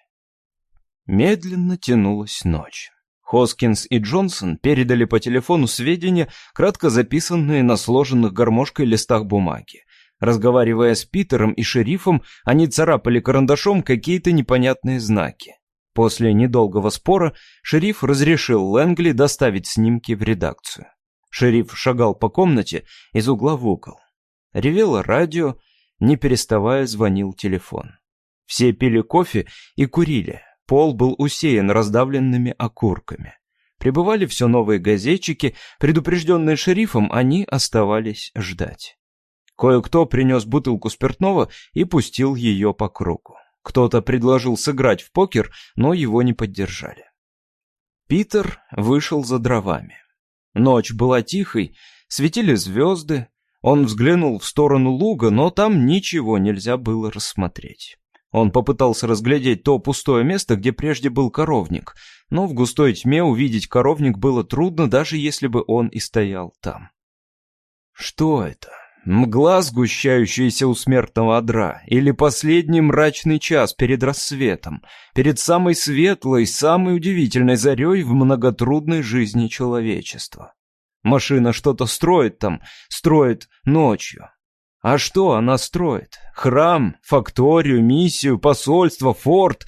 Медленно тянулась ночь. Хоскинс и Джонсон передали по телефону сведения, кратко записанные на сложенных гармошкой листах бумаги. Разговаривая с Питером и шерифом, они царапали карандашом какие-то непонятные знаки. После недолгого спора шериф разрешил Лэнгли доставить снимки в редакцию. Шериф шагал по комнате из угла в угол. Ревело радио, не переставая звонил телефон. Все пили кофе и курили, Пол был усеян раздавленными окурками. Прибывали все новые газетчики, предупрежденные шерифом, они оставались ждать. Кое-кто принес бутылку спиртного и пустил ее по кругу. Кто-то предложил сыграть в покер, но его не поддержали. Питер вышел за дровами. Ночь была тихой, светили звезды, Он взглянул в сторону луга, но там ничего нельзя было рассмотреть. Он попытался разглядеть то пустое место, где прежде был коровник, но в густой тьме увидеть коровник было трудно, даже если бы он и стоял там. Что это? Мгла, сгущающаяся у смертного одра, или последний мрачный час перед рассветом, перед самой светлой, самой удивительной зарей в многотрудной жизни человечества. Машина что-то строит там, строит ночью. А что она строит? Храм, факторию, миссию, посольство, форт?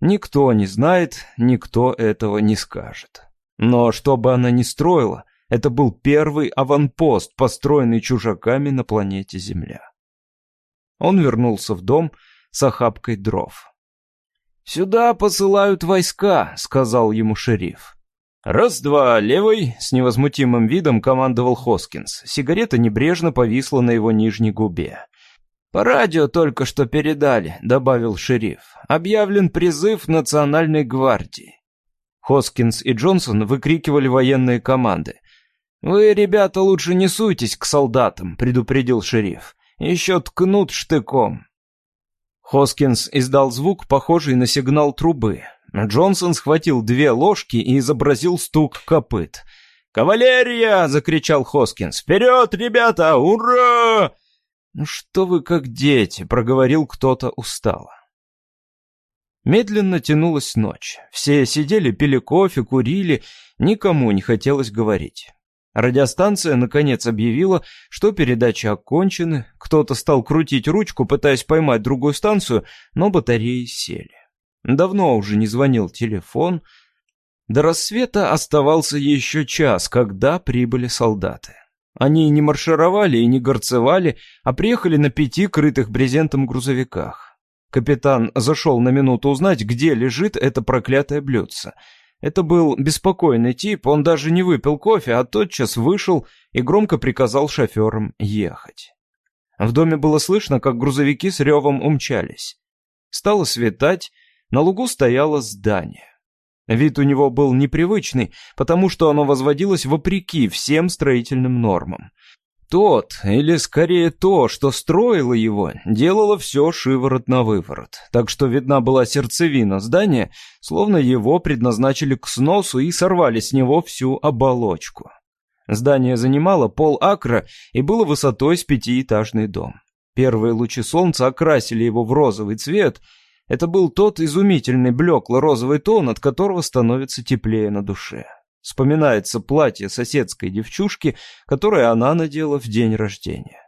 Никто не знает, никто этого не скажет. Но что бы она ни строила, это был первый аванпост, построенный чужаками на планете Земля. Он вернулся в дом с охапкой дров. «Сюда посылают войска», — сказал ему шериф. «Раз-два, левый!» — с невозмутимым видом командовал Хоскинс. Сигарета небрежно повисла на его нижней губе. «По радио только что передали», — добавил шериф. «Объявлен призыв Национальной гвардии». Хоскинс и Джонсон выкрикивали военные команды. «Вы, ребята, лучше не суйтесь к солдатам», — предупредил шериф. «Еще ткнут штыком». Хоскинс издал звук, похожий на сигнал трубы. Джонсон схватил две ложки и изобразил стук копыт. «Кавалерия!» — закричал Хоскинс. «Вперед, ребята! Ура!» «Ну что вы как дети!» — проговорил кто-то устало. Медленно тянулась ночь. Все сидели, пили кофе, курили. Никому не хотелось говорить. Радиостанция, наконец, объявила, что передачи окончены. Кто-то стал крутить ручку, пытаясь поймать другую станцию, но батареи сели. Давно уже не звонил телефон. До рассвета оставался еще час, когда прибыли солдаты. Они не маршировали и не горцевали, а приехали на пяти крытых брезентом грузовиках. Капитан зашел на минуту узнать, где лежит это проклятое блюдце. Это был беспокойный тип, он даже не выпил кофе, а тотчас вышел и громко приказал шоферам ехать. В доме было слышно, как грузовики с ревом умчались. Стало светать, на лугу стояло здание. Вид у него был непривычный, потому что оно возводилось вопреки всем строительным нормам. Тот, или скорее то, что строило его, делало все шиворот на выворот, так что видна была сердцевина здания, словно его предназначили к сносу и сорвали с него всю оболочку. Здание занимало пол акра и было высотой с пятиэтажный дом. Первые лучи солнца окрасили его в розовый цвет — это был тот изумительный блекло-розовый тон, от которого становится теплее на душе. Вспоминается платье соседской девчушки, которое она надела в день рождения.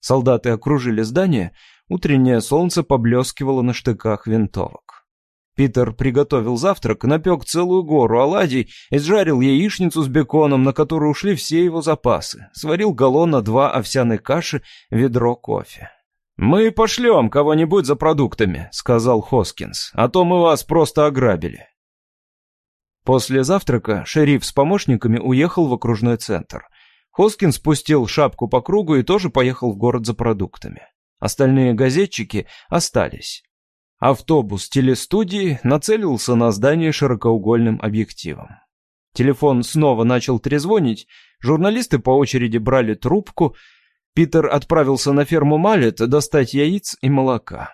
Солдаты окружили здание, утреннее солнце поблескивало на штыках винтовок. Питер приготовил завтрак, напек целую гору оладий, изжарил яичницу с беконом, на которую ушли все его запасы, сварил галлона два овсяной каши, ведро кофе. «Мы пошлем кого-нибудь за продуктами», — сказал Хоскинс, «а то мы вас просто ограбили». После завтрака шериф с помощниками уехал в окружной центр. Хоскинс спустил шапку по кругу и тоже поехал в город за продуктами. Остальные газетчики остались. Автобус телестудии нацелился на здание широкоугольным объективом. Телефон снова начал трезвонить, журналисты по очереди брали трубку — Питер отправился на ферму Малет достать яиц и молока.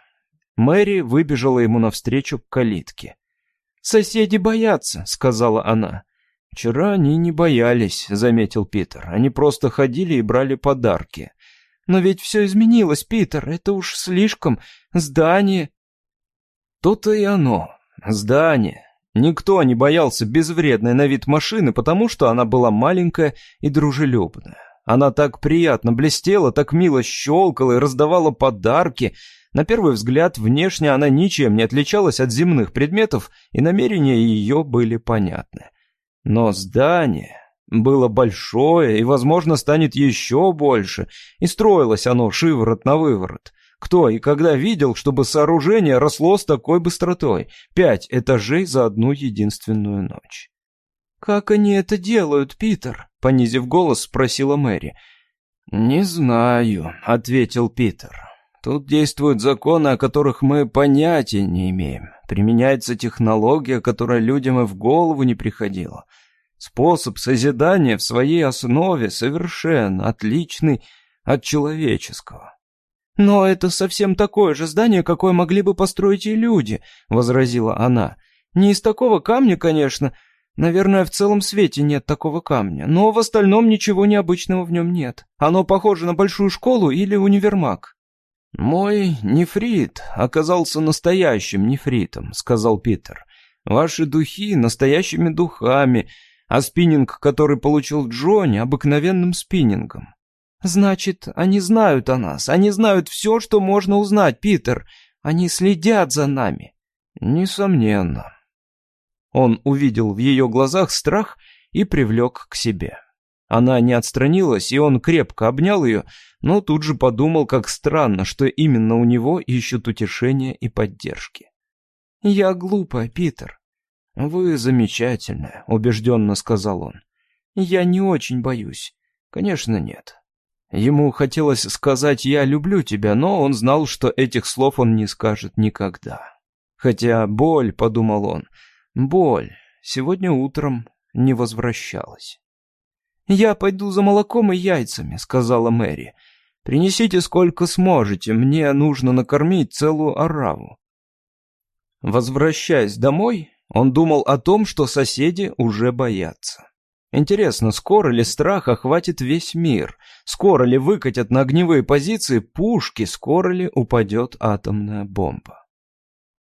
Мэри выбежала ему навстречу к калитке. «Соседи боятся», — сказала она. «Вчера они не боялись», — заметил Питер. «Они просто ходили и брали подарки». «Но ведь все изменилось, Питер, это уж слишком. Здание...» То-то и оно. Здание. Никто не боялся безвредной на вид машины, потому что она была маленькая и дружелюбная. Она так приятно блестела, так мило щелкала и раздавала подарки. На первый взгляд, внешне она ничем не отличалась от земных предметов, и намерения ее были понятны. Но здание было большое и, возможно, станет еще больше, и строилось оно шиворот на выворот. Кто и когда видел, чтобы сооружение росло с такой быстротой? Пять этажей за одну единственную ночь. «Как они это делают, Питер?» — понизив голос, спросила Мэри. «Не знаю», — ответил Питер. «Тут действуют законы, о которых мы понятия не имеем. Применяется технология, которая людям и в голову не приходила. Способ созидания в своей основе совершенно отличный от человеческого. «Но это совсем такое же здание, какое могли бы построить и люди», — возразила она. «Не из такого камня, конечно. Наверное, в целом свете нет такого камня, но в остальном ничего необычного в нем нет. Оно похоже на большую школу или универмаг». «Мой нефрит оказался настоящим нефритом», — сказал Питер. «Ваши духи — настоящими духами, а спиннинг, который получил Джонни, обыкновенным спиннингом. «Значит, они знают о нас. Они знают все, что можно узнать, Питер. Они следят за нами». «Несомненно». Он увидел в ее глазах страх и привлек к себе. Она не отстранилась, и он крепко обнял ее, но тут же подумал, как странно, что именно у него ищут утешения и поддержки. «Я глупая, Питер». «Вы замечательная», — убежденно сказал он. «Я не очень боюсь». «Конечно, нет. Ему хотелось сказать «я люблю тебя», но он знал, что этих слов он не скажет никогда. Хотя боль, подумал он, боль сегодня утром не возвращалась. «Я пойду за молоком и яйцами», — сказала Мэри. «Принесите сколько сможете, мне нужно накормить целую ораву». Возвращаясь домой, он думал о том, что соседи уже боятся. Интересно, скоро ли страх охватит весь мир? Скоро ли выкатят на огневые позиции пушки? Скоро ли упадет атомная бомба?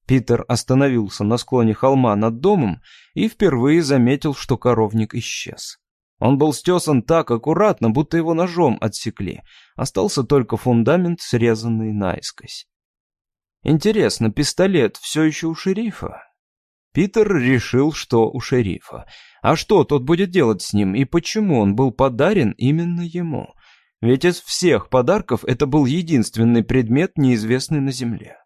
Питер остановился на склоне холма над домом и впервые заметил, что коровник исчез. Он был стесан так аккуратно, будто его ножом отсекли. Остался только фундамент, срезанный наискось. Интересно, пистолет все еще у шерифа? Питер решил, что у шерифа. А что тот будет делать с ним и почему он был подарен именно ему? Ведь из всех подарков это был единственный предмет, неизвестный на земле.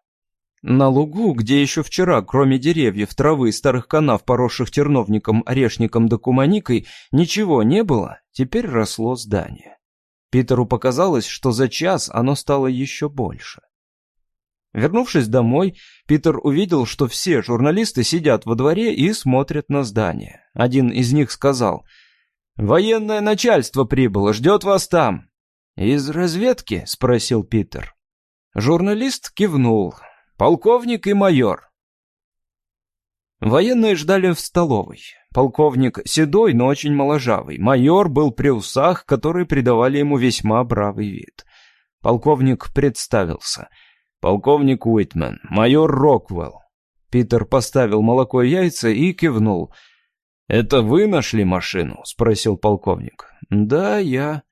На лугу, где еще вчера, кроме деревьев, травы и старых канав, поросших терновником, орешником да куманикой, ничего не было, теперь росло здание. Питеру показалось, что за час оно стало еще больше. Вернувшись домой, Питер увидел, что все журналисты сидят во дворе и смотрят на здание. Один из них сказал, «Военное начальство прибыло, ждет вас там». «Из разведки?» — спросил Питер. Журналист кивнул. «Полковник и майор». Военные ждали в столовой. Полковник седой, но очень моложавый. Майор был при усах, которые придавали ему весьма бравый вид. Полковник представился — «Полковник Уитмен, майор Роквелл». Питер поставил молоко и яйца и кивнул. «Это вы нашли машину?» — спросил полковник. «Да, я».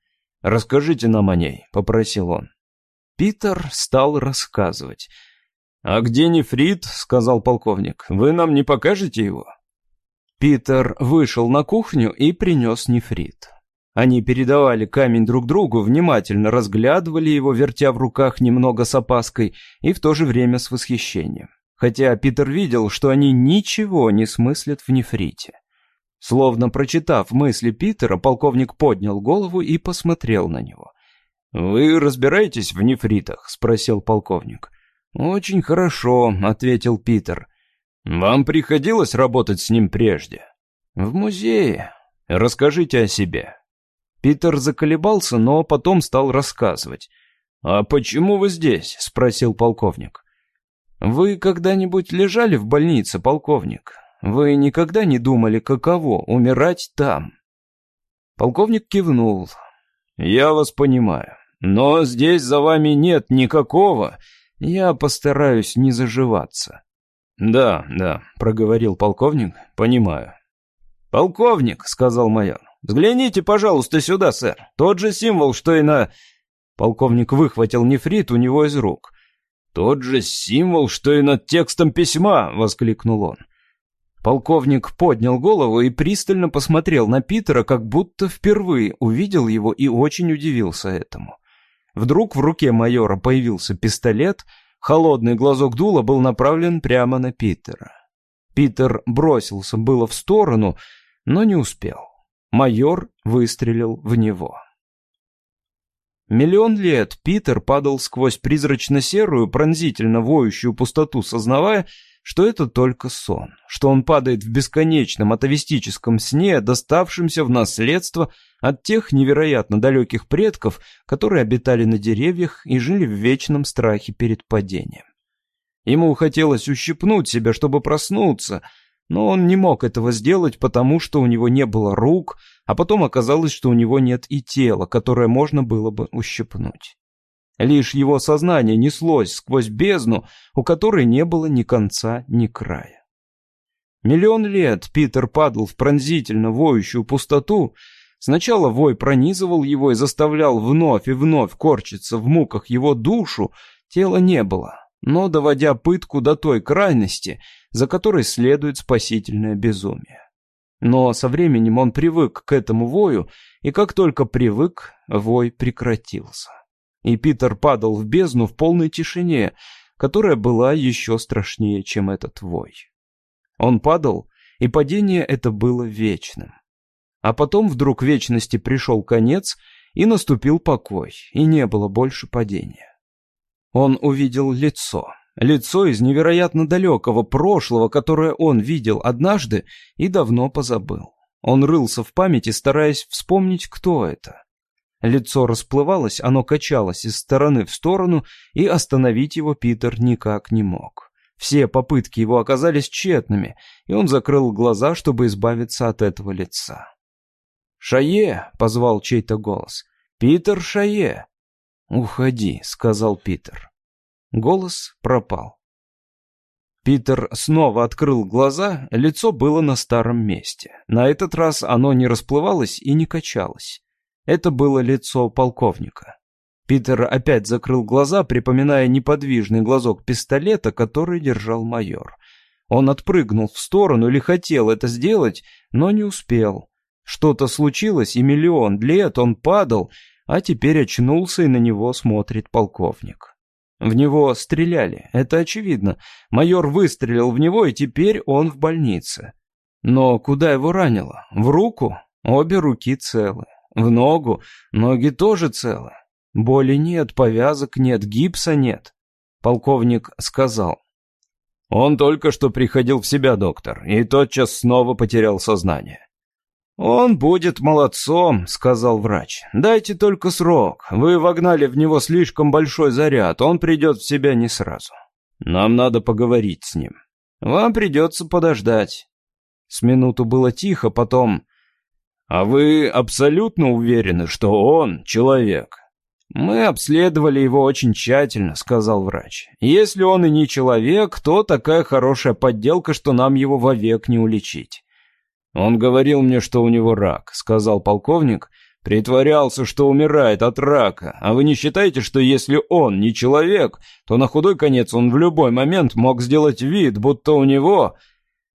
«Расскажите нам о ней», — попросил он. Питер стал рассказывать. «А где нефрит?» — сказал полковник. «Вы нам не покажете его?» Питер вышел на кухню и принес нефрит. Они передавали камень друг другу, внимательно разглядывали его, вертя в руках немного с опаской и в то же время с восхищением. Хотя Питер видел, что они ничего не смыслят в нефрите. Словно прочитав мысли Питера, полковник поднял голову и посмотрел на него. «Вы разбираетесь в нефритах?» — спросил полковник. «Очень хорошо», — ответил Питер. «Вам приходилось работать с ним прежде?» «В музее. Расскажите о себе». Питер заколебался, но потом стал рассказывать. «А почему вы здесь?» — спросил полковник. «Вы когда-нибудь лежали в больнице, полковник? Вы никогда не думали, каково умирать там?» Полковник кивнул. «Я вас понимаю. Но здесь за вами нет никакого. Я постараюсь не заживаться». «Да, да», — проговорил полковник, — «понимаю». «Полковник», — сказал майор, Взгляните, пожалуйста, сюда, сэр. Тот же символ, что и на...» Полковник выхватил нефрит у него из рук. «Тот же символ, что и над текстом письма!» — воскликнул он. Полковник поднял голову и пристально посмотрел на Питера, как будто впервые увидел его и очень удивился этому. Вдруг в руке майора появился пистолет, холодный глазок дула был направлен прямо на Питера. Питер бросился было в сторону, но не успел. Майор выстрелил в него. Миллион лет Питер падал сквозь призрачно-серую, пронзительно воющую пустоту, сознавая, что это только сон, что он падает в бесконечном атовистическом сне, доставшемся в наследство от тех невероятно далеких предков, которые обитали на деревьях и жили в вечном страхе перед падением. Ему хотелось ущипнуть себя, чтобы проснуться, но он не мог этого сделать, потому что у него не было рук, а потом оказалось, что у него нет и тела, которое можно было бы ущипнуть. Лишь его сознание неслось сквозь бездну, у которой не было ни конца, ни края. Миллион лет Питер падал в пронзительно воющую пустоту. Сначала вой пронизывал его и заставлял вновь и вновь корчиться в муках его душу, тела не было, но доводя пытку до той крайности, за которой следует спасительное безумие. Но со временем он привык к этому вою, и как только привык, вой прекратился и Питер падал в бездну в полной тишине, которая была еще страшнее, чем этот вой. Он падал, и падение это было вечным. А потом вдруг вечности пришел конец, и наступил покой, и не было больше падения. Он увидел лицо, лицо из невероятно далекого прошлого, которое он видел однажды и давно позабыл. Он рылся в памяти, стараясь вспомнить, кто это. Лицо расплывалось, оно качалось из стороны в сторону, и остановить его Питер никак не мог. Все попытки его оказались тщетными, и он закрыл глаза, чтобы избавиться от этого лица. «Шае!» — позвал чей-то голос. «Питер Шае!» «Уходи», — сказал Питер. Голос пропал. Питер снова открыл глаза, лицо было на старом месте. На этот раз оно не расплывалось и не качалось. Это было лицо полковника. Питер опять закрыл глаза, припоминая неподвижный глазок пистолета, который держал майор. Он отпрыгнул в сторону или хотел это сделать, но не успел. Что-то случилось, и миллион лет он падал, а теперь очнулся, и на него смотрит полковник. В него стреляли, это очевидно. Майор выстрелил в него, и теперь он в больнице. Но куда его ранило? В руку? Обе руки целы. В ногу, ноги тоже целы. Боли нет, повязок нет, гипса нет. Полковник сказал. Он только что приходил в себя, доктор, и тотчас снова потерял сознание. «Он будет молодцом», — сказал врач. «Дайте только срок. Вы вогнали в него слишком большой заряд, он придет в себя не сразу. Нам надо поговорить с ним. Вам придется подождать». С минуту было тихо, потом... «А вы абсолютно уверены, что он человек?» «Мы обследовали его очень тщательно», — сказал врач. «Если он и не человек, то такая хорошая подделка, что нам его вовек не уличить». «Он говорил мне, что у него рак», — сказал полковник. «Притворялся, что умирает от рака. А вы не считаете, что если он не человек, то на худой конец он в любой момент мог сделать вид, будто у него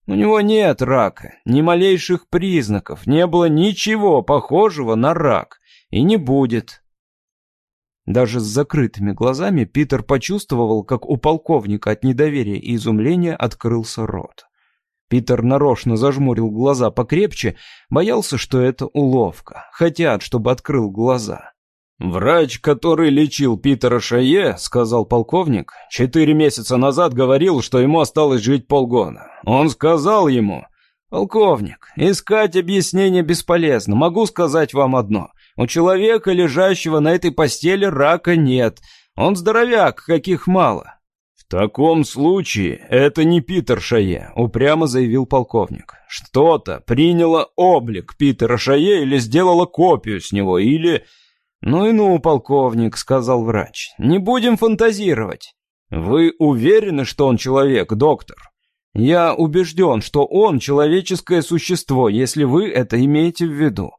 у него нет рака, ни малейших признаков, не было ничего похожего на рак. И не будет. Даже с закрытыми глазами Питер почувствовал, как у полковника от недоверия и изумления открылся рот. Питер нарочно зажмурил глаза покрепче, боялся, что это уловка. Хотят, чтобы открыл глаза. «Врач, который лечил Питера Шае, — сказал полковник, — четыре месяца назад говорил, что ему осталось жить полгода. Он сказал ему, «Полковник, искать объяснение бесполезно. Могу сказать вам одно. У человека, лежащего на этой постели, рака нет. Он здоровяк, каких мало». «В таком случае это не Питер Шае», — упрямо заявил полковник. «Что-то приняло облик Питера Шае или сделало копию с него, или...» «Ну и ну, полковник», — сказал врач, — «не будем фантазировать». «Вы уверены, что он человек, доктор?» «Я убежден, что он человеческое существо, если вы это имеете в виду».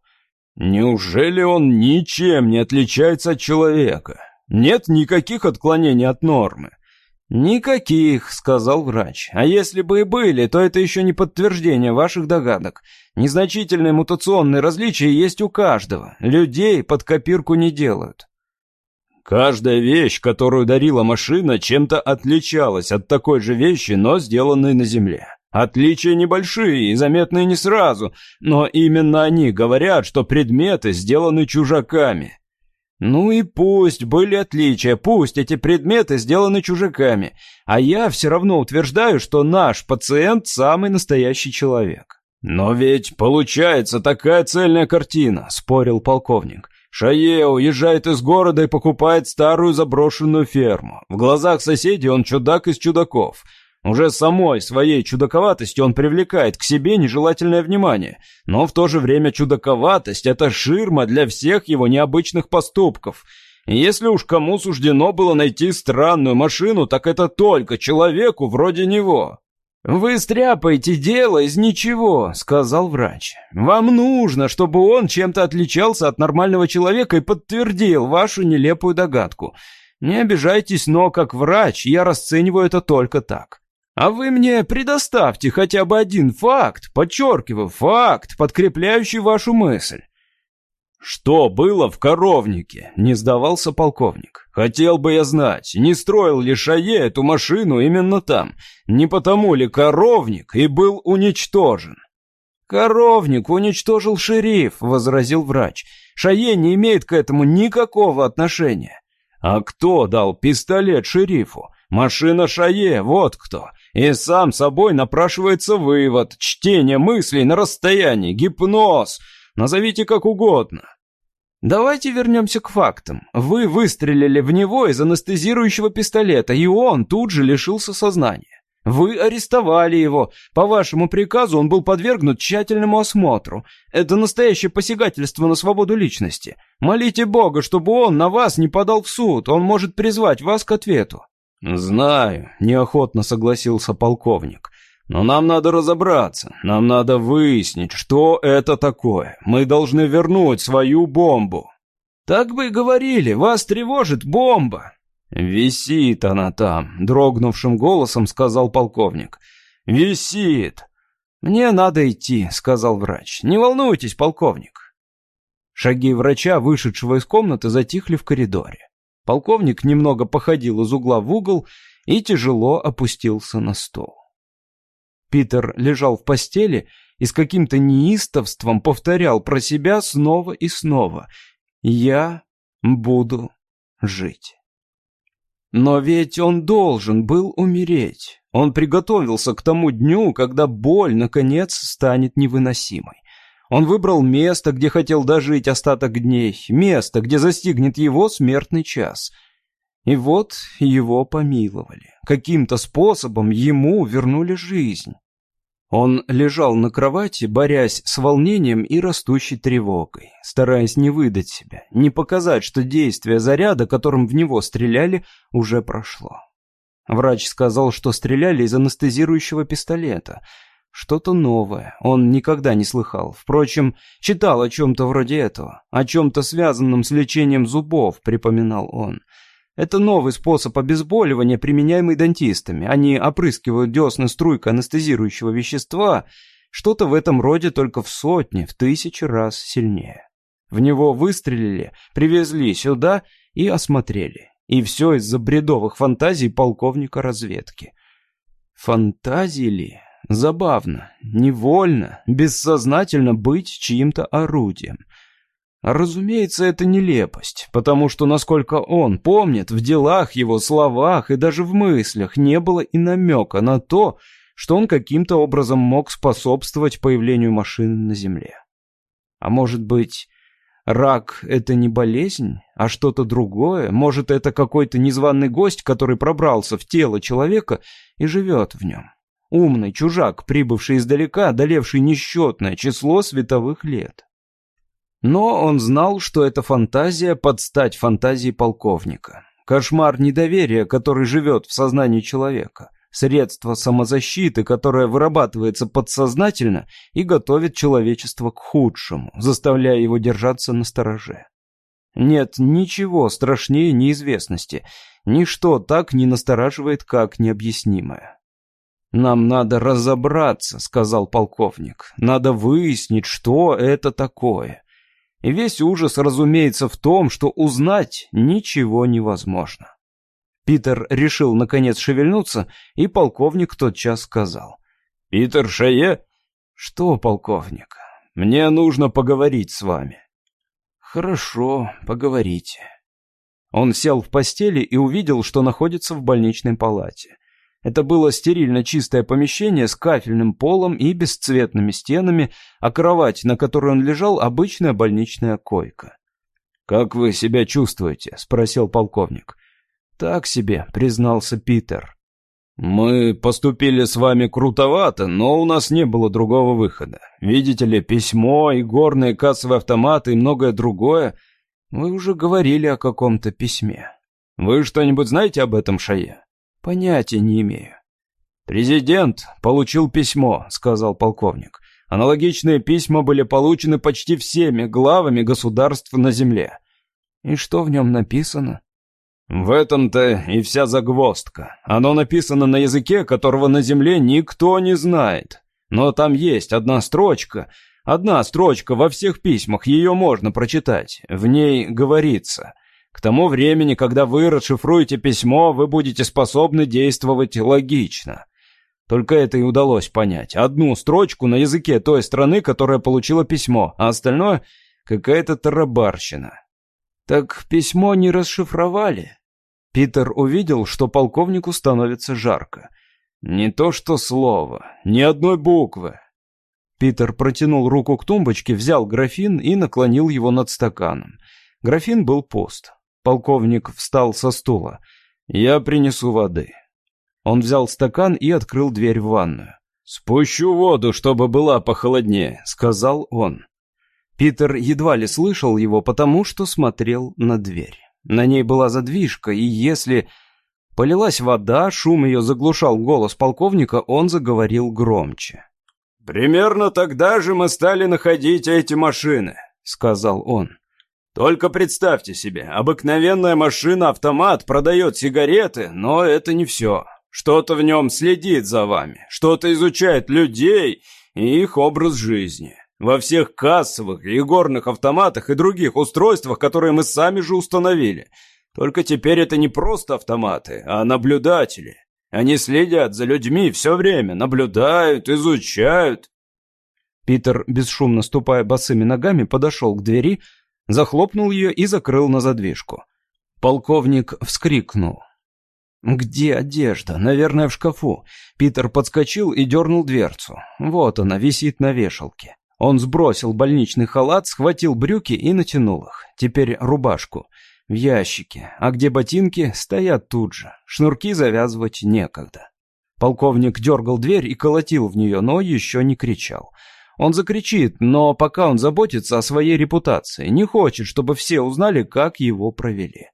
«Неужели он ничем не отличается от человека? Нет никаких отклонений от нормы?» «Никаких», — сказал врач. «А если бы и были, то это еще не подтверждение ваших догадок. Незначительные мутационные различия есть у каждого. Людей под копирку не делают». «Каждая вещь, которую дарила машина, чем-то отличалась от такой же вещи, но сделанной на Земле. Отличия небольшие и заметные не сразу, но именно они говорят, что предметы сделаны чужаками». Ну и пусть были отличия, пусть эти предметы сделаны чужаками, а я все равно утверждаю, что наш пациент самый настоящий человек. Но ведь получается такая цельная картина, спорил полковник. Шае уезжает из города и покупает старую заброшенную ферму. В глазах соседей он чудак из чудаков. Уже самой своей чудаковатостью он привлекает к себе нежелательное внимание, но в то же время чудаковатость — это ширма для всех его необычных поступков. И если уж кому суждено было найти странную машину, так это только человеку вроде него. «Вы стряпаете дело из ничего», — сказал врач. «Вам нужно, чтобы он чем-то отличался от нормального человека и подтвердил вашу нелепую догадку. Не обижайтесь, но как врач я расцениваю это только так. А вы мне предоставьте хотя бы один факт, подчеркиваю, факт, подкрепляющий вашу мысль. «Что было в коровнике?» — не сдавался полковник. «Хотел бы я знать, не строил ли Шае эту машину именно там? Не потому ли коровник и был уничтожен?» «Коровник уничтожил шериф», — возразил врач. «Шае не имеет к этому никакого отношения». «А кто дал пистолет шерифу? Машина Шае, вот кто. И сам собой напрашивается вывод, чтение мыслей на расстоянии, гипноз, назовите как угодно. Давайте вернемся к фактам. Вы выстрелили в него из анестезирующего пистолета, и он тут же лишился сознания. Вы арестовали его. По вашему приказу он был подвергнут тщательному осмотру. Это настоящее посягательство на свободу личности. Молите Бога, чтобы он на вас не подал в суд. Он может призвать вас к ответу. «Знаю», — неохотно согласился полковник. «Но нам надо разобраться, нам надо выяснить, что это такое. Мы должны вернуть свою бомбу». «Так бы и говорили, вас тревожит бомба». «Висит она там», — дрогнувшим голосом сказал полковник. «Висит». «Мне надо идти», — сказал врач. «Не волнуйтесь, полковник». Шаги врача, вышедшего из комнаты, затихли в коридоре. Полковник немного походил из угла в угол и тяжело опустился на стол. Питер лежал в постели и с каким-то неистовством повторял про себя снова и снова «Я буду жить». Но ведь он должен был умереть. Он приготовился к тому дню, когда боль, наконец, станет невыносимой. Он выбрал место, где хотел дожить остаток дней, место, где застигнет его смертный час. И вот его помиловали. Каким-то способом ему вернули жизнь. Он лежал на кровати, борясь с волнением и растущей тревогой, стараясь не выдать себя, не показать, что действие заряда, которым в него стреляли, уже прошло. Врач сказал, что стреляли из анестезирующего пистолета — что-то новое, он никогда не слыхал. Впрочем, читал о чем-то вроде этого, о чем-то связанном с лечением зубов, припоминал он. Это новый способ обезболивания, применяемый дантистами. Они опрыскивают десны струйкой анестезирующего вещества, что-то в этом роде только в сотни, в тысячи раз сильнее. В него выстрелили, привезли сюда и осмотрели. И все из-за бредовых фантазий полковника разведки. Фантазии ли? Забавно, невольно, бессознательно быть чьим-то орудием. Разумеется, это нелепость, потому что, насколько он помнит, в делах его, словах и даже в мыслях не было и намека на то, что он каким-то образом мог способствовать появлению машины на Земле. А может быть, рак — это не болезнь, а что-то другое? Может, это какой-то незваный гость, который пробрался в тело человека и живет в нем? Умный чужак, прибывший издалека, одолевший несчетное число световых лет. Но он знал, что это фантазия под стать фантазии полковника. Кошмар недоверия, который живет в сознании человека. Средство самозащиты, которое вырабатывается подсознательно и готовит человечество к худшему, заставляя его держаться на стороже. Нет ничего страшнее неизвестности. Ничто так не настораживает, как необъяснимое. «Нам надо разобраться», — сказал полковник. «Надо выяснить, что это такое». И весь ужас, разумеется, в том, что узнать ничего невозможно. Питер решил, наконец, шевельнуться, и полковник тотчас сказал. «Питер Шае?» «Что, полковник?» «Мне нужно поговорить с вами». «Хорошо, поговорите». Он сел в постели и увидел, что находится в больничной палате. Это было стерильно чистое помещение с кафельным полом и бесцветными стенами, а кровать, на которой он лежал, обычная больничная койка. «Как вы себя чувствуете?» — спросил полковник. «Так себе», — признался Питер. «Мы поступили с вами крутовато, но у нас не было другого выхода. Видите ли, письмо, и горные кассовые автоматы и многое другое. Вы уже говорили о каком-то письме. Вы что-нибудь знаете об этом, Шае?» «Понятия не имею». «Президент получил письмо», — сказал полковник. «Аналогичные письма были получены почти всеми главами государств на Земле». «И что в нем написано?» В этом-то и вся загвоздка. Оно написано на языке, которого на земле никто не знает. Но там есть одна строчка, одна строчка во всех письмах, ее можно прочитать. В ней говорится: к тому времени, когда вы расшифруете письмо, вы будете способны действовать логично. Только это и удалось понять. Одну строчку на языке той страны, которая получила письмо, а остальное какая-то тарабарщина. Так письмо не расшифровали. Питер увидел, что полковнику становится жарко. Не то что слово, ни одной буквы. Питер протянул руку к тумбочке, взял графин и наклонил его над стаканом. Графин был пуст. Полковник встал со стула. «Я принесу воды». Он взял стакан и открыл дверь в ванную. «Спущу воду, чтобы была похолоднее», — сказал он. Питер едва ли слышал его, потому что смотрел на дверь. На ней была задвижка, и если полилась вода, шум ее заглушал голос полковника, он заговорил громче. «Примерно тогда же мы стали находить эти машины», — сказал он. «Только представьте себе, обыкновенная машина-автомат продает сигареты, но это не все. Что-то в нем следит за вами, что-то изучает людей и их образ жизни. Во всех кассовых и горных автоматах и других устройствах, которые мы сами же установили. Только теперь это не просто автоматы, а наблюдатели. Они следят за людьми все время, наблюдают, изучают. Питер, бесшумно ступая босыми ногами, подошел к двери, захлопнул ее и закрыл на задвижку. Полковник вскрикнул. «Где одежда? Наверное, в шкафу». Питер подскочил и дернул дверцу. Вот она, висит на вешалке. Он сбросил больничный халат, схватил брюки и натянул их. Теперь рубашку. В ящике. А где ботинки, стоят тут же. Шнурки завязывать некогда. Полковник дергал дверь и колотил в нее, но еще не кричал. Он закричит, но пока он заботится о своей репутации, не хочет, чтобы все узнали, как его провели.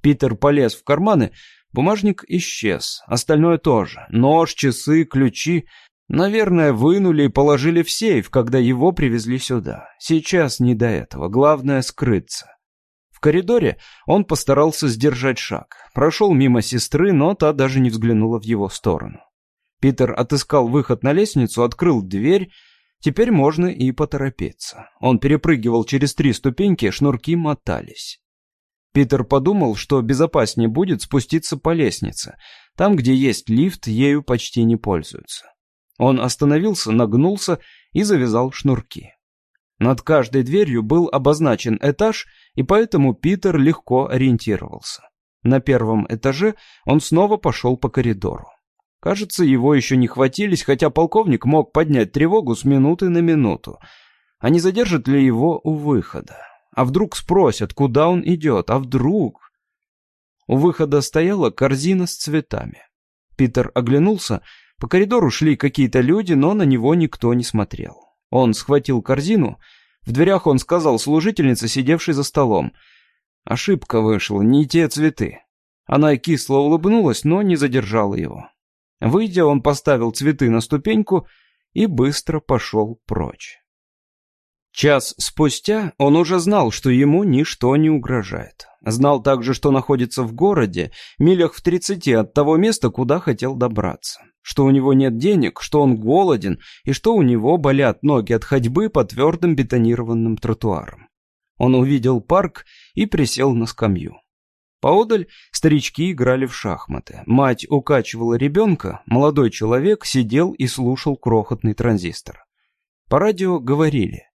Питер полез в карманы, бумажник исчез, остальное тоже. Нож, часы, ключи. Наверное, вынули и положили в сейф, когда его привезли сюда. Сейчас не до этого, главное скрыться. В коридоре он постарался сдержать шаг. Прошел мимо сестры, но та даже не взглянула в его сторону. Питер отыскал выход на лестницу, открыл дверь. Теперь можно и поторопиться. Он перепрыгивал через три ступеньки, шнурки мотались. Питер подумал, что безопаснее будет спуститься по лестнице. Там, где есть лифт, ею почти не пользуются. Он остановился, нагнулся и завязал шнурки. Над каждой дверью был обозначен этаж, и поэтому Питер легко ориентировался. На первом этаже он снова пошел по коридору. Кажется, его еще не хватились, хотя полковник мог поднять тревогу с минуты на минуту. А не задержат ли его у выхода? А вдруг спросят, куда он идет? А вдруг... У выхода стояла корзина с цветами. Питер оглянулся по коридору шли какие-то люди, но на него никто не смотрел. Он схватил корзину. В дверях он сказал служительнице, сидевшей за столом. Ошибка вышла, не те цветы. Она кисло улыбнулась, но не задержала его. Выйдя, он поставил цветы на ступеньку и быстро пошел прочь. Час спустя он уже знал, что ему ничто не угрожает. Знал также, что находится в городе, милях в тридцати от того места, куда хотел добраться что у него нет денег, что он голоден и что у него болят ноги от ходьбы по твердым бетонированным тротуарам. Он увидел парк и присел на скамью. Поодаль старички играли в шахматы. Мать укачивала ребенка, молодой человек сидел и слушал крохотный транзистор. По радио говорили.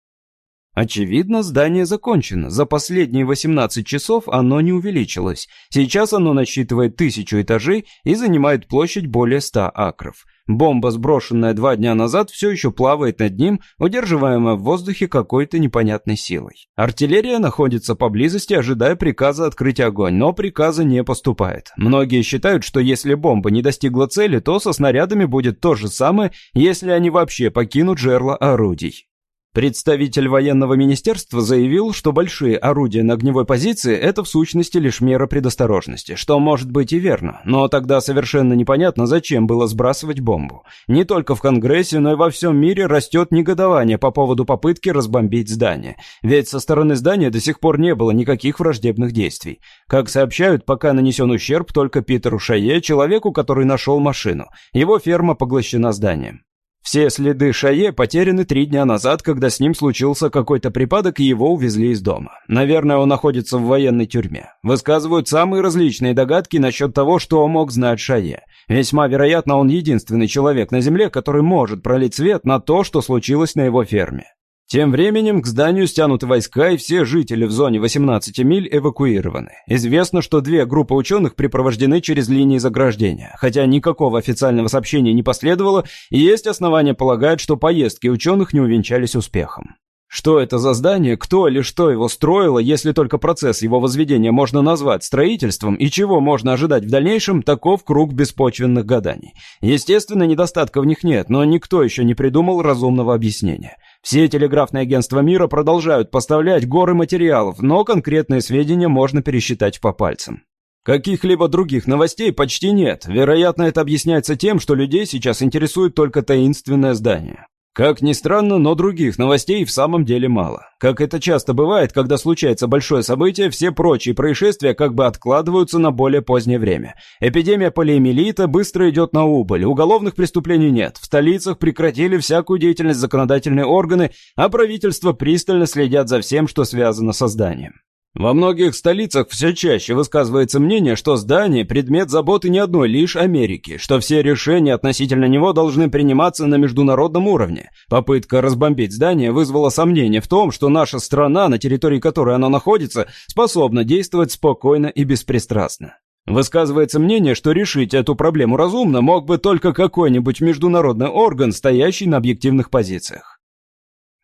Очевидно, здание закончено. За последние 18 часов оно не увеличилось. Сейчас оно насчитывает тысячу этажей и занимает площадь более 100 акров. Бомба, сброшенная два дня назад, все еще плавает над ним, удерживаемая в воздухе какой-то непонятной силой. Артиллерия находится поблизости, ожидая приказа открыть огонь, но приказа не поступает. Многие считают, что если бомба не достигла цели, то со снарядами будет то же самое, если они вообще покинут жерло орудий. Представитель военного министерства заявил, что большие орудия на огневой позиции – это в сущности лишь мера предосторожности, что может быть и верно, но тогда совершенно непонятно, зачем было сбрасывать бомбу. Не только в Конгрессе, но и во всем мире растет негодование по поводу попытки разбомбить здание, ведь со стороны здания до сих пор не было никаких враждебных действий. Как сообщают, пока нанесен ущерб только Питеру Шае, человеку, который нашел машину. Его ферма поглощена зданием. Все следы Шае потеряны три дня назад, когда с ним случился какой-то припадок и его увезли из дома. Наверное, он находится в военной тюрьме. Высказывают самые различные догадки насчет того, что мог знать Шае. Весьма вероятно, он единственный человек на Земле, который может пролить свет на то, что случилось на его ферме. Тем временем к зданию стянуты войска, и все жители в зоне 18 миль эвакуированы. Известно, что две группы ученых припровождены через линии заграждения. Хотя никакого официального сообщения не последовало, и есть основания полагать, что поездки ученых не увенчались успехом. Что это за здание, кто или что его строило, если только процесс его возведения можно назвать строительством, и чего можно ожидать в дальнейшем, таков круг беспочвенных гаданий. Естественно, недостатков в них нет, но никто еще не придумал разумного объяснения. Все телеграфные агентства мира продолжают поставлять горы материалов, но конкретные сведения можно пересчитать по пальцам. Каких-либо других новостей почти нет. Вероятно, это объясняется тем, что людей сейчас интересует только таинственное здание. Как ни странно, но других новостей в самом деле мало. Как это часто бывает, когда случается большое событие, все прочие происшествия как бы откладываются на более позднее время. Эпидемия полиэмилита быстро идет на убыль, уголовных преступлений нет, в столицах прекратили всякую деятельность законодательные органы, а правительство пристально следят за всем, что связано со зданием. Во многих столицах все чаще высказывается мнение, что здание – предмет заботы не одной лишь Америки, что все решения относительно него должны приниматься на международном уровне. Попытка разбомбить здание вызвала сомнение в том, что наша страна, на территории которой оно находится, способна действовать спокойно и беспристрастно. Высказывается мнение, что решить эту проблему разумно мог бы только какой-нибудь международный орган, стоящий на объективных позициях.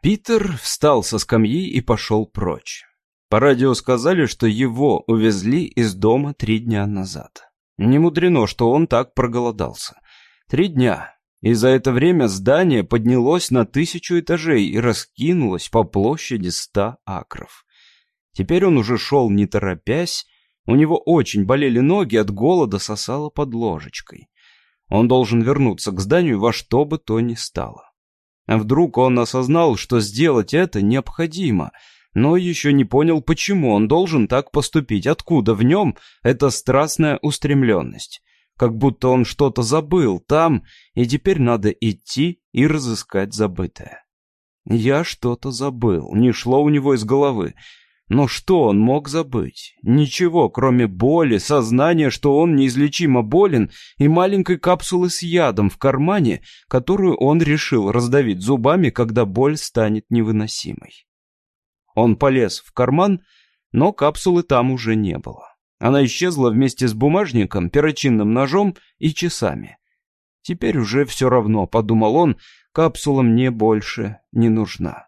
Питер встал со скамьи и пошел прочь. По радио сказали, что его увезли из дома три дня назад. Не мудрено, что он так проголодался. Три дня. И за это время здание поднялось на тысячу этажей и раскинулось по площади ста акров. Теперь он уже шел не торопясь, у него очень болели ноги, от голода сосало под ложечкой. Он должен вернуться к зданию во что бы то ни стало. А вдруг он осознал, что сделать это необходимо — но еще не понял, почему он должен так поступить, откуда в нем эта страстная устремленность. Как будто он что-то забыл там, и теперь надо идти и разыскать забытое. Я что-то забыл, не шло у него из головы. Но что он мог забыть? Ничего, кроме боли, сознания, что он неизлечимо болен, и маленькой капсулы с ядом в кармане, которую он решил раздавить зубами, когда боль станет невыносимой. Он полез в карман, но капсулы там уже не было. Она исчезла вместе с бумажником, перочинным ножом и часами. Теперь уже все равно, подумал он, капсула мне больше не нужна.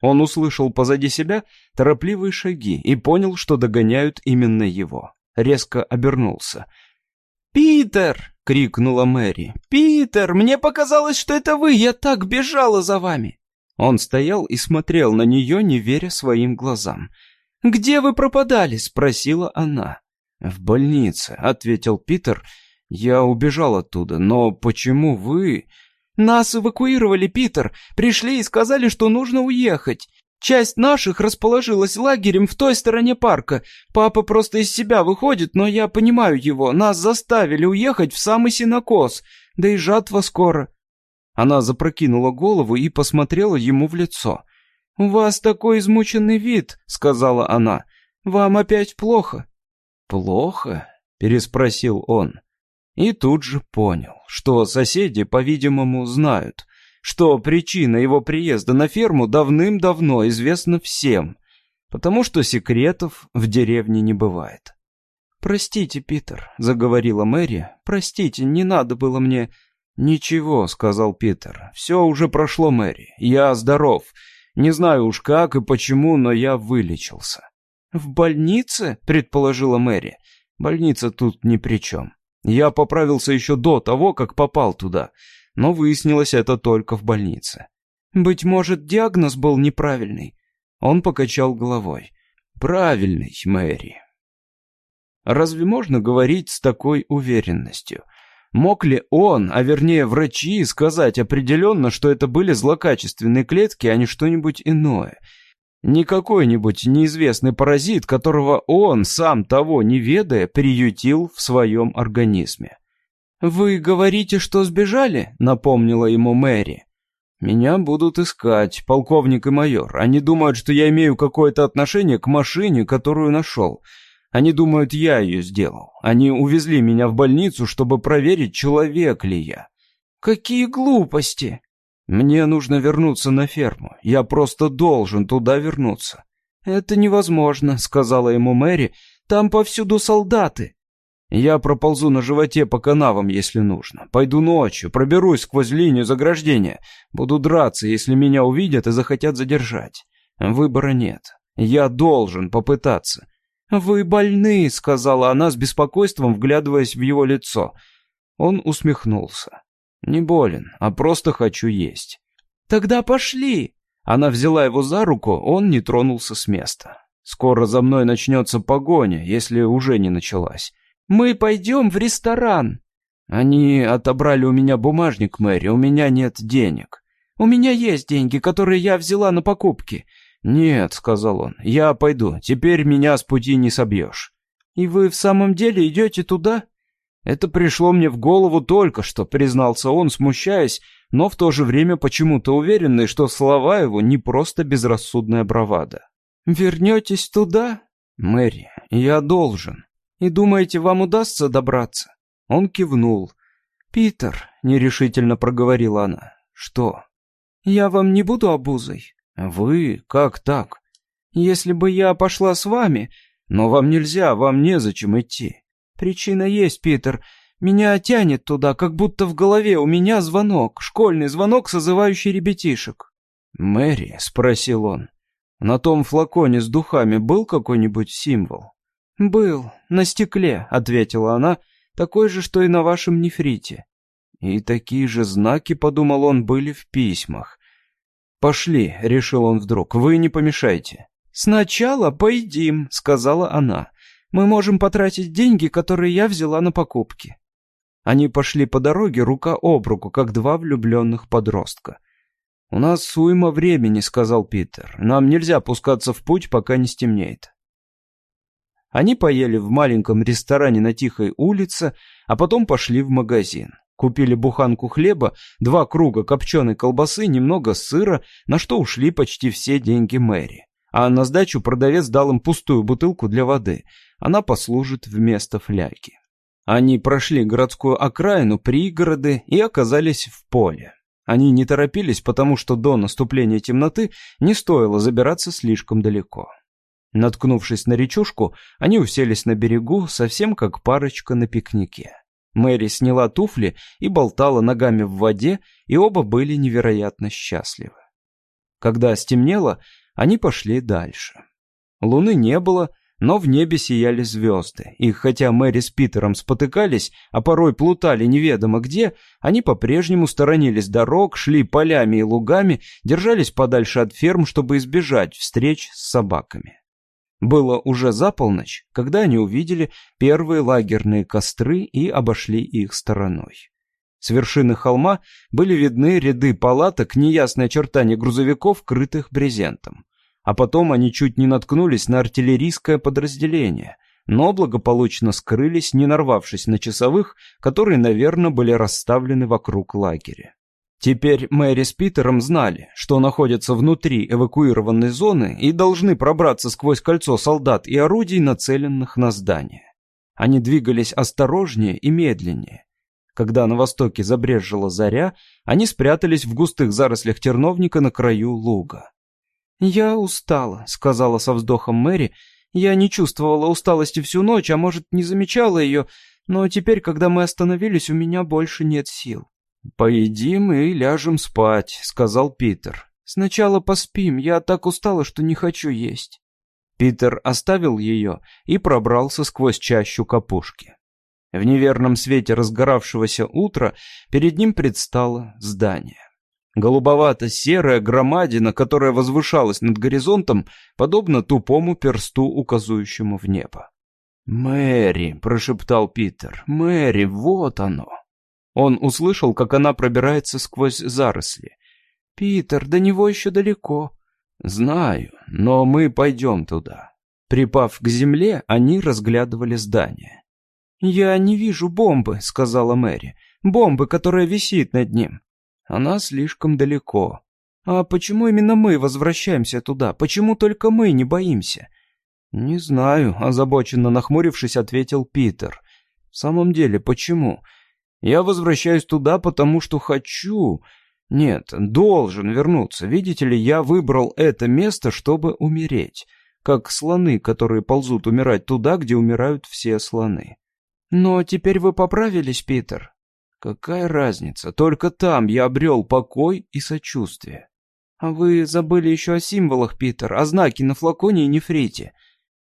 Он услышал позади себя торопливые шаги и понял, что догоняют именно его. Резко обернулся. «Питер!» — крикнула Мэри. «Питер, мне показалось, что это вы! Я так бежала за вами!» Он стоял и смотрел на нее, не веря своим глазам. «Где вы пропадали?» — спросила она. «В больнице», — ответил Питер. «Я убежал оттуда, но почему вы...» «Нас эвакуировали, Питер. Пришли и сказали, что нужно уехать. Часть наших расположилась лагерем в той стороне парка. Папа просто из себя выходит, но я понимаю его. Нас заставили уехать в самый синокос. Да и жатва скоро. Она запрокинула голову и посмотрела ему в лицо. «У вас такой измученный вид», — сказала она. «Вам опять плохо?» «Плохо?» — переспросил он. И тут же понял, что соседи, по-видимому, знают. что причина его приезда на ферму давным-давно известна всем, потому что секретов в деревне не бывает. «Простите, Питер», — заговорила Мэри, — «простите, не надо было мне...» «Ничего», — сказал Питер, — «все уже прошло, Мэри, я здоров. Не знаю уж как и почему, но я вылечился». «В больнице?» — предположила Мэри. «Больница тут ни при чем. Я поправился еще до того, как попал туда, но выяснилось это только в больнице». «Быть может, диагноз был неправильный?» Он покачал головой. «Правильный, Мэри». Разве можно говорить с такой уверенностью? Мог ли он, а вернее врачи, сказать определенно, что это были злокачественные клетки, а не что-нибудь иное? Не какой-нибудь неизвестный паразит, которого он, сам того не ведая, приютил в своем организме. «Вы говорите, что сбежали?» — напомнила ему Мэри. «Меня будут искать, полковник и майор. Они думают, что я имею какое-то отношение к машине, которую нашел. Они думают, я ее сделал. Они увезли меня в больницу, чтобы проверить, человек ли я. Какие глупости! Мне нужно вернуться на ферму. Я просто должен туда вернуться. Это невозможно, сказала ему Мэри. Там повсюду солдаты. Я проползу на животе по канавам, если нужно. Пойду ночью, проберусь сквозь линию заграждения. Буду драться, если меня увидят и захотят задержать. Выбора нет. Я должен попытаться. «Вы больны», — сказала она с беспокойством, вглядываясь в его лицо. Он усмехнулся. «Не болен, а просто хочу есть». «Тогда пошли!» Она взяла его за руку, он не тронулся с места. «Скоро за мной начнется погоня, если уже не началась. Мы пойдем в ресторан!» «Они отобрали у меня бумажник, Мэри, у меня нет денег». «У меня есть деньги, которые я взяла на покупки. «Нет», — сказал он, — «я пойду. Теперь меня с пути не собьешь». «И вы в самом деле идете туда?» «Это пришло мне в голову только что», — признался он, смущаясь, но в то же время почему-то уверенный, что слова его не просто безрассудная бравада. «Вернетесь туда?» «Мэри, я должен. И думаете, вам удастся добраться?» Он кивнул. «Питер», — нерешительно проговорила она. «Что?» «Я вам не буду обузой?» «Вы? Как так?» «Если бы я пошла с вами...» «Но вам нельзя, вам незачем идти». «Причина есть, Питер. Меня тянет туда, как будто в голове у меня звонок, школьный звонок, созывающий ребятишек». «Мэри?» — спросил он. «На том флаконе с духами был какой-нибудь символ?» «Был, на стекле», — ответила она, — «такой же, что и на вашем нефрите». И такие же знаки, подумал он, были в письмах. «Пошли», — решил он вдруг, — «вы не помешайте». «Сначала поедим», — сказала она. «Мы можем потратить деньги, которые я взяла на покупки». Они пошли по дороге рука об руку, как два влюбленных подростка. «У нас уйма времени», — сказал Питер. «Нам нельзя пускаться в путь, пока не стемнеет». Они поели в маленьком ресторане на тихой улице, а потом пошли в магазин. Купили буханку хлеба, два круга копченой колбасы, немного сыра, на что ушли почти все деньги Мэри. А на сдачу продавец дал им пустую бутылку для воды. Она послужит вместо фляги. Они прошли городскую окраину, пригороды и оказались в поле. Они не торопились, потому что до наступления темноты не стоило забираться слишком далеко. Наткнувшись на речушку, они уселись на берегу, совсем как парочка на пикнике. Мэри сняла туфли и болтала ногами в воде, и оба были невероятно счастливы. Когда стемнело, они пошли дальше. Луны не было, но в небе сияли звезды, и хотя Мэри с Питером спотыкались, а порой плутали неведомо где, они по-прежнему сторонились дорог, шли полями и лугами, держались подальше от ферм, чтобы избежать встреч с собаками. Было уже за полночь, когда они увидели первые лагерные костры и обошли их стороной. С вершины холма были видны ряды палаток, неясные очертания грузовиков, крытых брезентом. А потом они чуть не наткнулись на артиллерийское подразделение, но благополучно скрылись, не нарвавшись на часовых, которые, наверное, были расставлены вокруг лагеря. Теперь Мэри с Питером знали, что находятся внутри эвакуированной зоны и должны пробраться сквозь кольцо солдат и орудий, нацеленных на здание. Они двигались осторожнее и медленнее. Когда на востоке забрежжила заря, они спрятались в густых зарослях терновника на краю луга. «Я устала», — сказала со вздохом Мэри. «Я не чувствовала усталости всю ночь, а может, не замечала ее, но теперь, когда мы остановились, у меня больше нет сил». «Поедим и ляжем спать», — сказал Питер. «Сначала поспим, я так устала, что не хочу есть». Питер оставил ее и пробрался сквозь чащу капушки. В неверном свете разгоравшегося утра перед ним предстало здание. Голубовато-серая громадина, которая возвышалась над горизонтом, подобно тупому персту, указующему в небо. «Мэри!» — прошептал Питер. «Мэри, вот оно!» Он услышал, как она пробирается сквозь заросли. «Питер, до него еще далеко». «Знаю, но мы пойдем туда». Припав к земле, они разглядывали здание. «Я не вижу бомбы», — сказала Мэри. «Бомбы, которая висит над ним». «Она слишком далеко». «А почему именно мы возвращаемся туда? Почему только мы не боимся?» «Не знаю», — озабоченно нахмурившись, ответил Питер. «В самом деле, почему? Я возвращаюсь туда, потому что хочу. Нет, должен вернуться. Видите ли, я выбрал это место, чтобы умереть. Как слоны, которые ползут умирать туда, где умирают все слоны. Но теперь вы поправились, Питер? Какая разница? Только там я обрел покой и сочувствие. А вы забыли еще о символах, Питер, о знаке на флаконе и нефрите.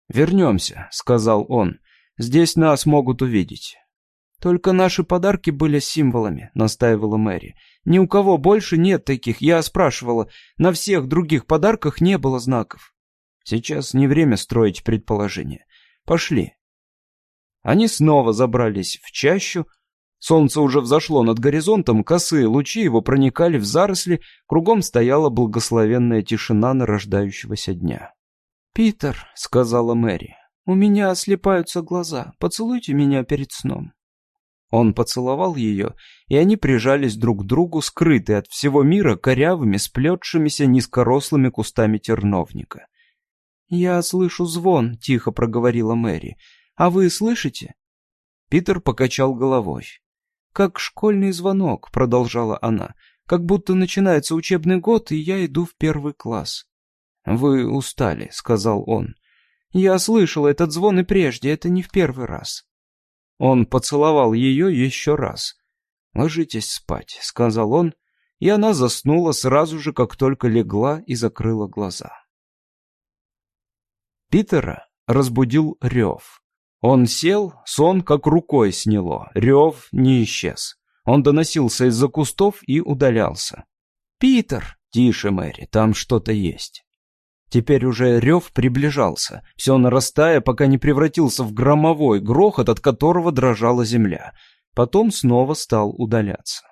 «Вернемся», — сказал он. «Здесь нас могут увидеть». «Только наши подарки были символами», — настаивала Мэри. «Ни у кого больше нет таких. Я спрашивала. На всех других подарках не было знаков». «Сейчас не время строить предположения. Пошли». Они снова забрались в чащу. Солнце уже взошло над горизонтом, косые лучи его проникали в заросли, кругом стояла благословенная тишина нарождающегося дня. «Питер», — сказала Мэри, — «у меня слепаются глаза. Поцелуйте меня перед сном». Он поцеловал ее, и они прижались друг к другу, скрытые от всего мира корявыми, сплетшимися низкорослыми кустами терновника. «Я слышу звон», — тихо проговорила Мэри. «А вы слышите?» Питер покачал головой. «Как школьный звонок», — продолжала она. «Как будто начинается учебный год, и я иду в первый класс». «Вы устали», — сказал он. «Я слышал этот звон и прежде, это не в первый раз». Он поцеловал ее еще раз. «Ложитесь спать», — сказал он, и она заснула сразу же, как только легла и закрыла глаза. Питера разбудил рев. Он сел, сон как рукой сняло, рев не исчез. Он доносился из-за кустов и удалялся. «Питер!» «Тише, Мэри, там что-то есть». Теперь уже рев приближался, все нарастая, пока не превратился в громовой грохот, от которого дрожала земля. Потом снова стал удаляться.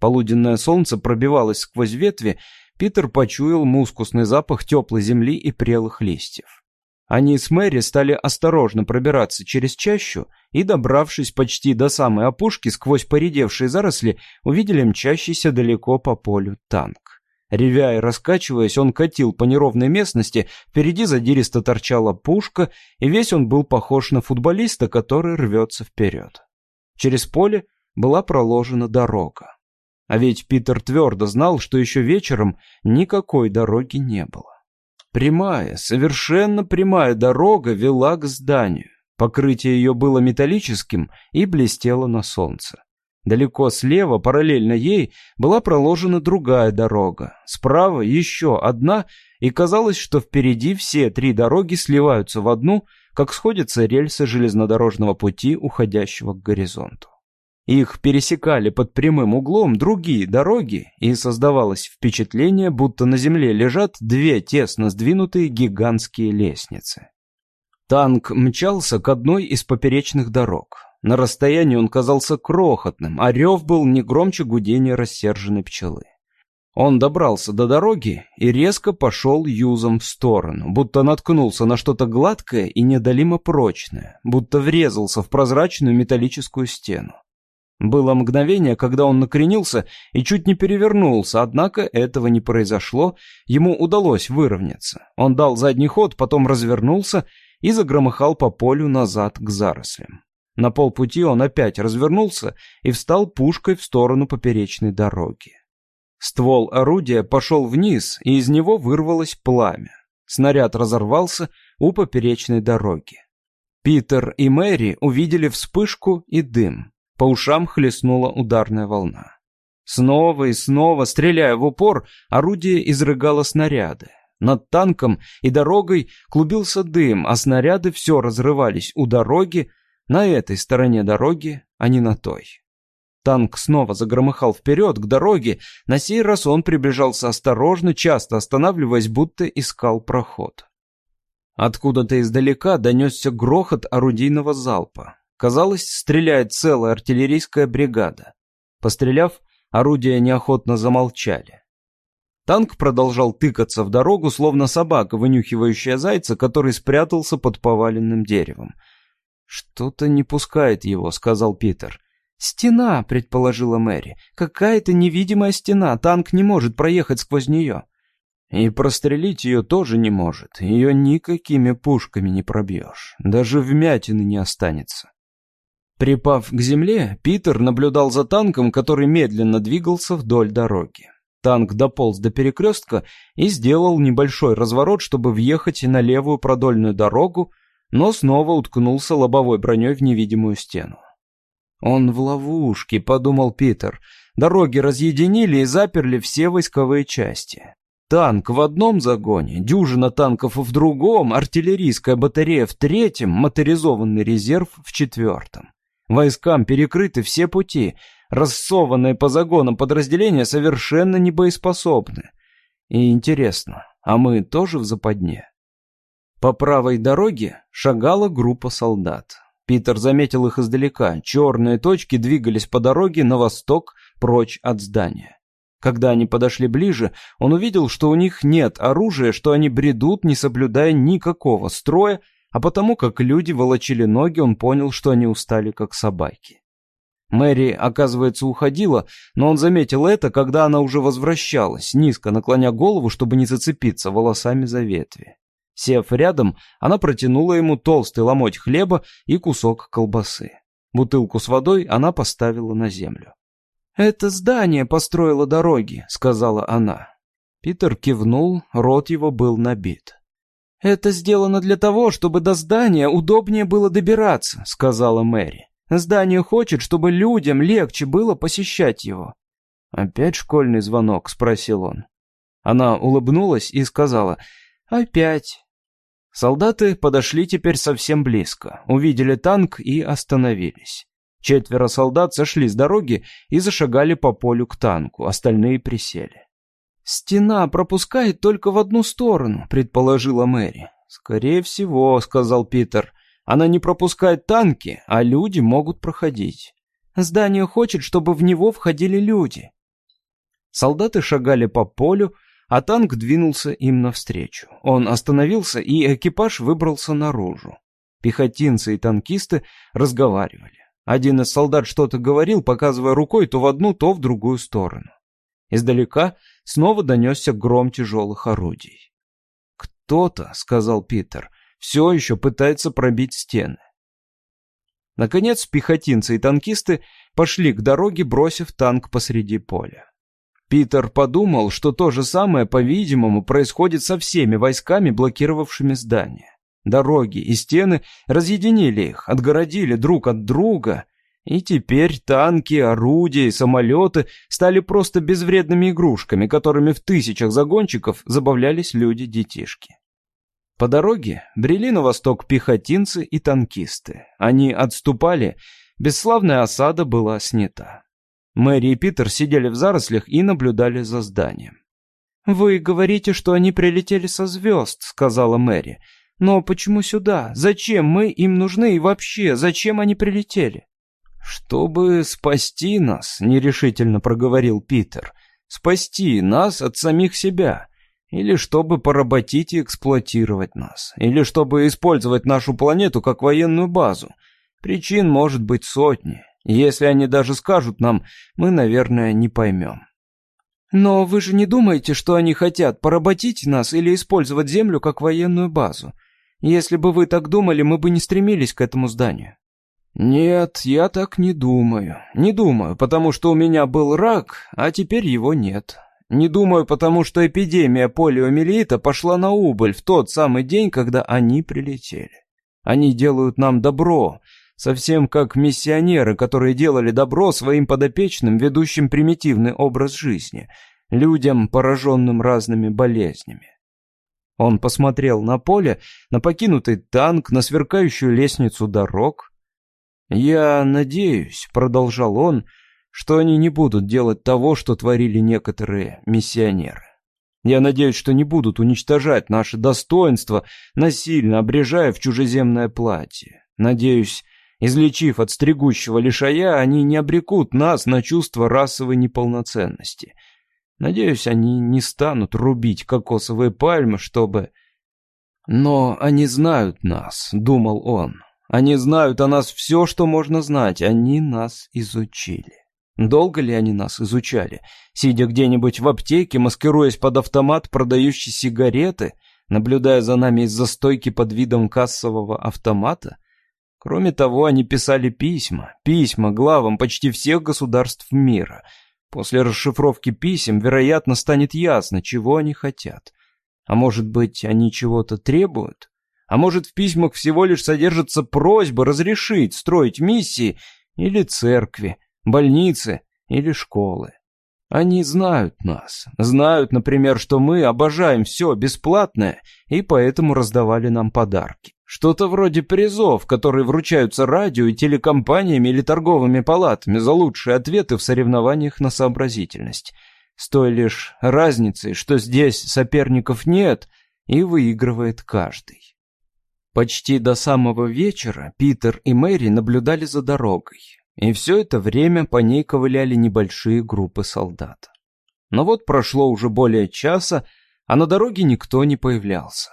Полуденное солнце пробивалось сквозь ветви, Питер почуял мускусный запах теплой земли и прелых листьев. Они с Мэри стали осторожно пробираться через чащу и, добравшись почти до самой опушки сквозь поредевшие заросли, увидели мчащийся далеко по полю танк. Ревя и раскачиваясь, он катил по неровной местности, впереди задиристо торчала пушка, и весь он был похож на футболиста, который рвется вперед. Через поле была проложена дорога. А ведь Питер твердо знал, что еще вечером никакой дороги не было. Прямая, совершенно прямая дорога вела к зданию. Покрытие ее было металлическим и блестело на солнце. Далеко слева, параллельно ей, была проложена другая дорога. Справа еще одна, и казалось, что впереди все три дороги сливаются в одну, как сходятся рельсы железнодорожного пути, уходящего к горизонту. Их пересекали под прямым углом другие дороги, и создавалось впечатление, будто на земле лежат две тесно сдвинутые гигантские лестницы. Танк мчался к одной из поперечных дорог. На расстоянии он казался крохотным, а рев был не громче гудения рассерженной пчелы. Он добрался до дороги и резко пошел юзом в сторону, будто наткнулся на что-то гладкое и недолимо прочное, будто врезался в прозрачную металлическую стену. Было мгновение, когда он накренился и чуть не перевернулся, однако этого не произошло, ему удалось выровняться. Он дал задний ход, потом развернулся и загромыхал по полю назад к зарослям. На полпути он опять развернулся и встал пушкой в сторону поперечной дороги. Ствол орудия пошел вниз, и из него вырвалось пламя. Снаряд разорвался у поперечной дороги. Питер и Мэри увидели вспышку и дым. По ушам хлестнула ударная волна. Снова и снова, стреляя в упор, орудие изрыгало снаряды. Над танком и дорогой клубился дым, а снаряды все разрывались у дороги, на этой стороне дороги, а не на той. Танк снова загромыхал вперед к дороге, на сей раз он приближался осторожно, часто останавливаясь, будто искал проход. Откуда-то издалека донесся грохот орудийного залпа. Казалось, стреляет целая артиллерийская бригада. Постреляв, орудия неохотно замолчали. Танк продолжал тыкаться в дорогу, словно собака, вынюхивающая зайца, который спрятался под поваленным деревом. «Что-то не пускает его», — сказал Питер. «Стена», — предположила Мэри. «Какая-то невидимая стена, танк не может проехать сквозь нее». И прострелить ее тоже не может. Ее никакими пушками не пробьешь. Даже вмятины не останется. Припав к земле, Питер наблюдал за танком, который медленно двигался вдоль дороги. Танк дополз до перекрестка и сделал небольшой разворот, чтобы въехать на левую продольную дорогу, но снова уткнулся лобовой броней в невидимую стену. «Он в ловушке», — подумал Питер. «Дороги разъединили и заперли все войсковые части. Танк в одном загоне, дюжина танков в другом, артиллерийская батарея в третьем, моторизованный резерв в четвертом. Войскам перекрыты все пути, рассованные по загонам подразделения совершенно не боеспособны. И интересно, а мы тоже в западне? По правой дороге шагала группа солдат. Питер заметил их издалека. Черные точки двигались по дороге на восток, прочь от здания. Когда они подошли ближе, он увидел, что у них нет оружия, что они бредут, не соблюдая никакого строя, а потому как люди волочили ноги, он понял, что они устали, как собаки. Мэри, оказывается, уходила, но он заметил это, когда она уже возвращалась, низко наклоня голову, чтобы не зацепиться волосами за ветви. Сев рядом, она протянула ему толстый ломоть хлеба и кусок колбасы. Бутылку с водой она поставила на землю. «Это здание построило дороги», — сказала она. Питер кивнул, рот его был набит. «Это сделано для того, чтобы до здания удобнее было добираться», — сказала Мэри. «Здание хочет, чтобы людям легче было посещать его». «Опять школьный звонок?» — спросил он. Она улыбнулась и сказала «Опять». Солдаты подошли теперь совсем близко, увидели танк и остановились. Четверо солдат сошли с дороги и зашагали по полю к танку, остальные присели. «Стена пропускает только в одну сторону», — предположила Мэри. «Скорее всего», — сказал Питер. «Она не пропускает танки, а люди могут проходить. Здание хочет, чтобы в него входили люди». Солдаты шагали по полю, а танк двинулся им навстречу. Он остановился, и экипаж выбрался наружу. Пехотинцы и танкисты разговаривали. Один из солдат что-то говорил, показывая рукой то в одну, то в другую сторону. Издалека снова донесся гром тяжелых орудий. «Кто-то», — сказал Питер, — «все еще пытается пробить стены». Наконец пехотинцы и танкисты пошли к дороге, бросив танк посреди поля. Питер подумал, что то же самое, по-видимому, происходит со всеми войсками, блокировавшими здание. Дороги и стены разъединили их, отгородили друг от друга, и теперь танки, орудия и самолеты стали просто безвредными игрушками, которыми в тысячах загонщиков забавлялись люди-детишки. По дороге брели на восток пехотинцы и танкисты. Они отступали, бесславная осада была снята. Мэри и Питер сидели в зарослях и наблюдали за зданием. «Вы говорите, что они прилетели со звезд», — сказала Мэри. «Но почему сюда? Зачем мы им нужны и вообще, зачем они прилетели?» «Чтобы спасти нас», — нерешительно проговорил Питер. «Спасти нас от самих себя. Или чтобы поработить и эксплуатировать нас. Или чтобы использовать нашу планету как военную базу. Причин может быть сотни. Если они даже скажут нам, мы, наверное, не поймем. Но вы же не думаете, что они хотят поработить нас или использовать Землю как военную базу? Если бы вы так думали, мы бы не стремились к этому зданию. Нет, я так не думаю. Не думаю, потому что у меня был рак, а теперь его нет. Не думаю, потому что эпидемия полиомиелита пошла на убыль в тот самый день, когда они прилетели. Они делают нам добро, совсем как миссионеры, которые делали добро своим подопечным, ведущим примитивный образ жизни, людям, пораженным разными болезнями. Он посмотрел на поле, на покинутый танк, на сверкающую лестницу дорог. «Я надеюсь», — продолжал он, — «что они не будут делать того, что творили некоторые миссионеры. Я надеюсь, что не будут уничтожать наше достоинство, насильно обрежая в чужеземное платье. Надеюсь, излечив от стригущего лишая, они не обрекут нас на чувство расовой неполноценности. Надеюсь, они не станут рубить кокосовые пальмы, чтобы... Но они знают нас, думал он. Они знают о нас все, что можно знать. Они нас изучили. Долго ли они нас изучали? Сидя где-нибудь в аптеке, маскируясь под автомат, продающий сигареты, наблюдая за нами из-за стойки под видом кассового автомата? Кроме того, они писали письма, письма главам почти всех государств мира. После расшифровки писем, вероятно, станет ясно, чего они хотят. А может быть, они чего-то требуют? А может, в письмах всего лишь содержится просьба разрешить строить миссии или церкви, больницы или школы. Они знают нас, знают, например, что мы обожаем все бесплатное и поэтому раздавали нам подарки. Что-то вроде призов, которые вручаются радио и телекомпаниями или торговыми палатами за лучшие ответы в соревнованиях на сообразительность. С той лишь разницей, что здесь соперников нет и выигрывает каждый. Почти до самого вечера Питер и Мэри наблюдали за дорогой. И все это время по ней ковыляли небольшие группы солдат. Но вот прошло уже более часа, а на дороге никто не появлялся.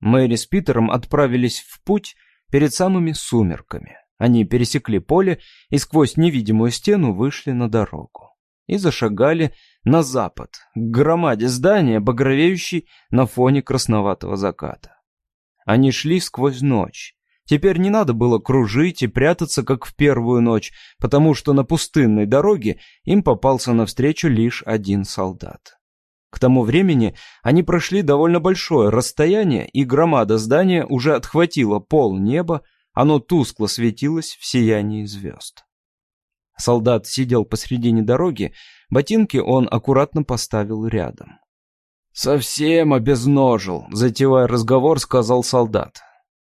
Мэри с Питером отправились в путь перед самыми сумерками. Они пересекли поле и сквозь невидимую стену вышли на дорогу. И зашагали на запад, к громаде здания, багровеющей на фоне красноватого заката. Они шли сквозь ночь, Теперь не надо было кружить и прятаться, как в первую ночь, потому что на пустынной дороге им попался навстречу лишь один солдат. К тому времени они прошли довольно большое расстояние, и громада здания уже отхватила пол неба, оно тускло светилось в сиянии звезд. Солдат сидел посредине дороги, ботинки он аккуратно поставил рядом. «Совсем обезножил», — затевая разговор, сказал солдат.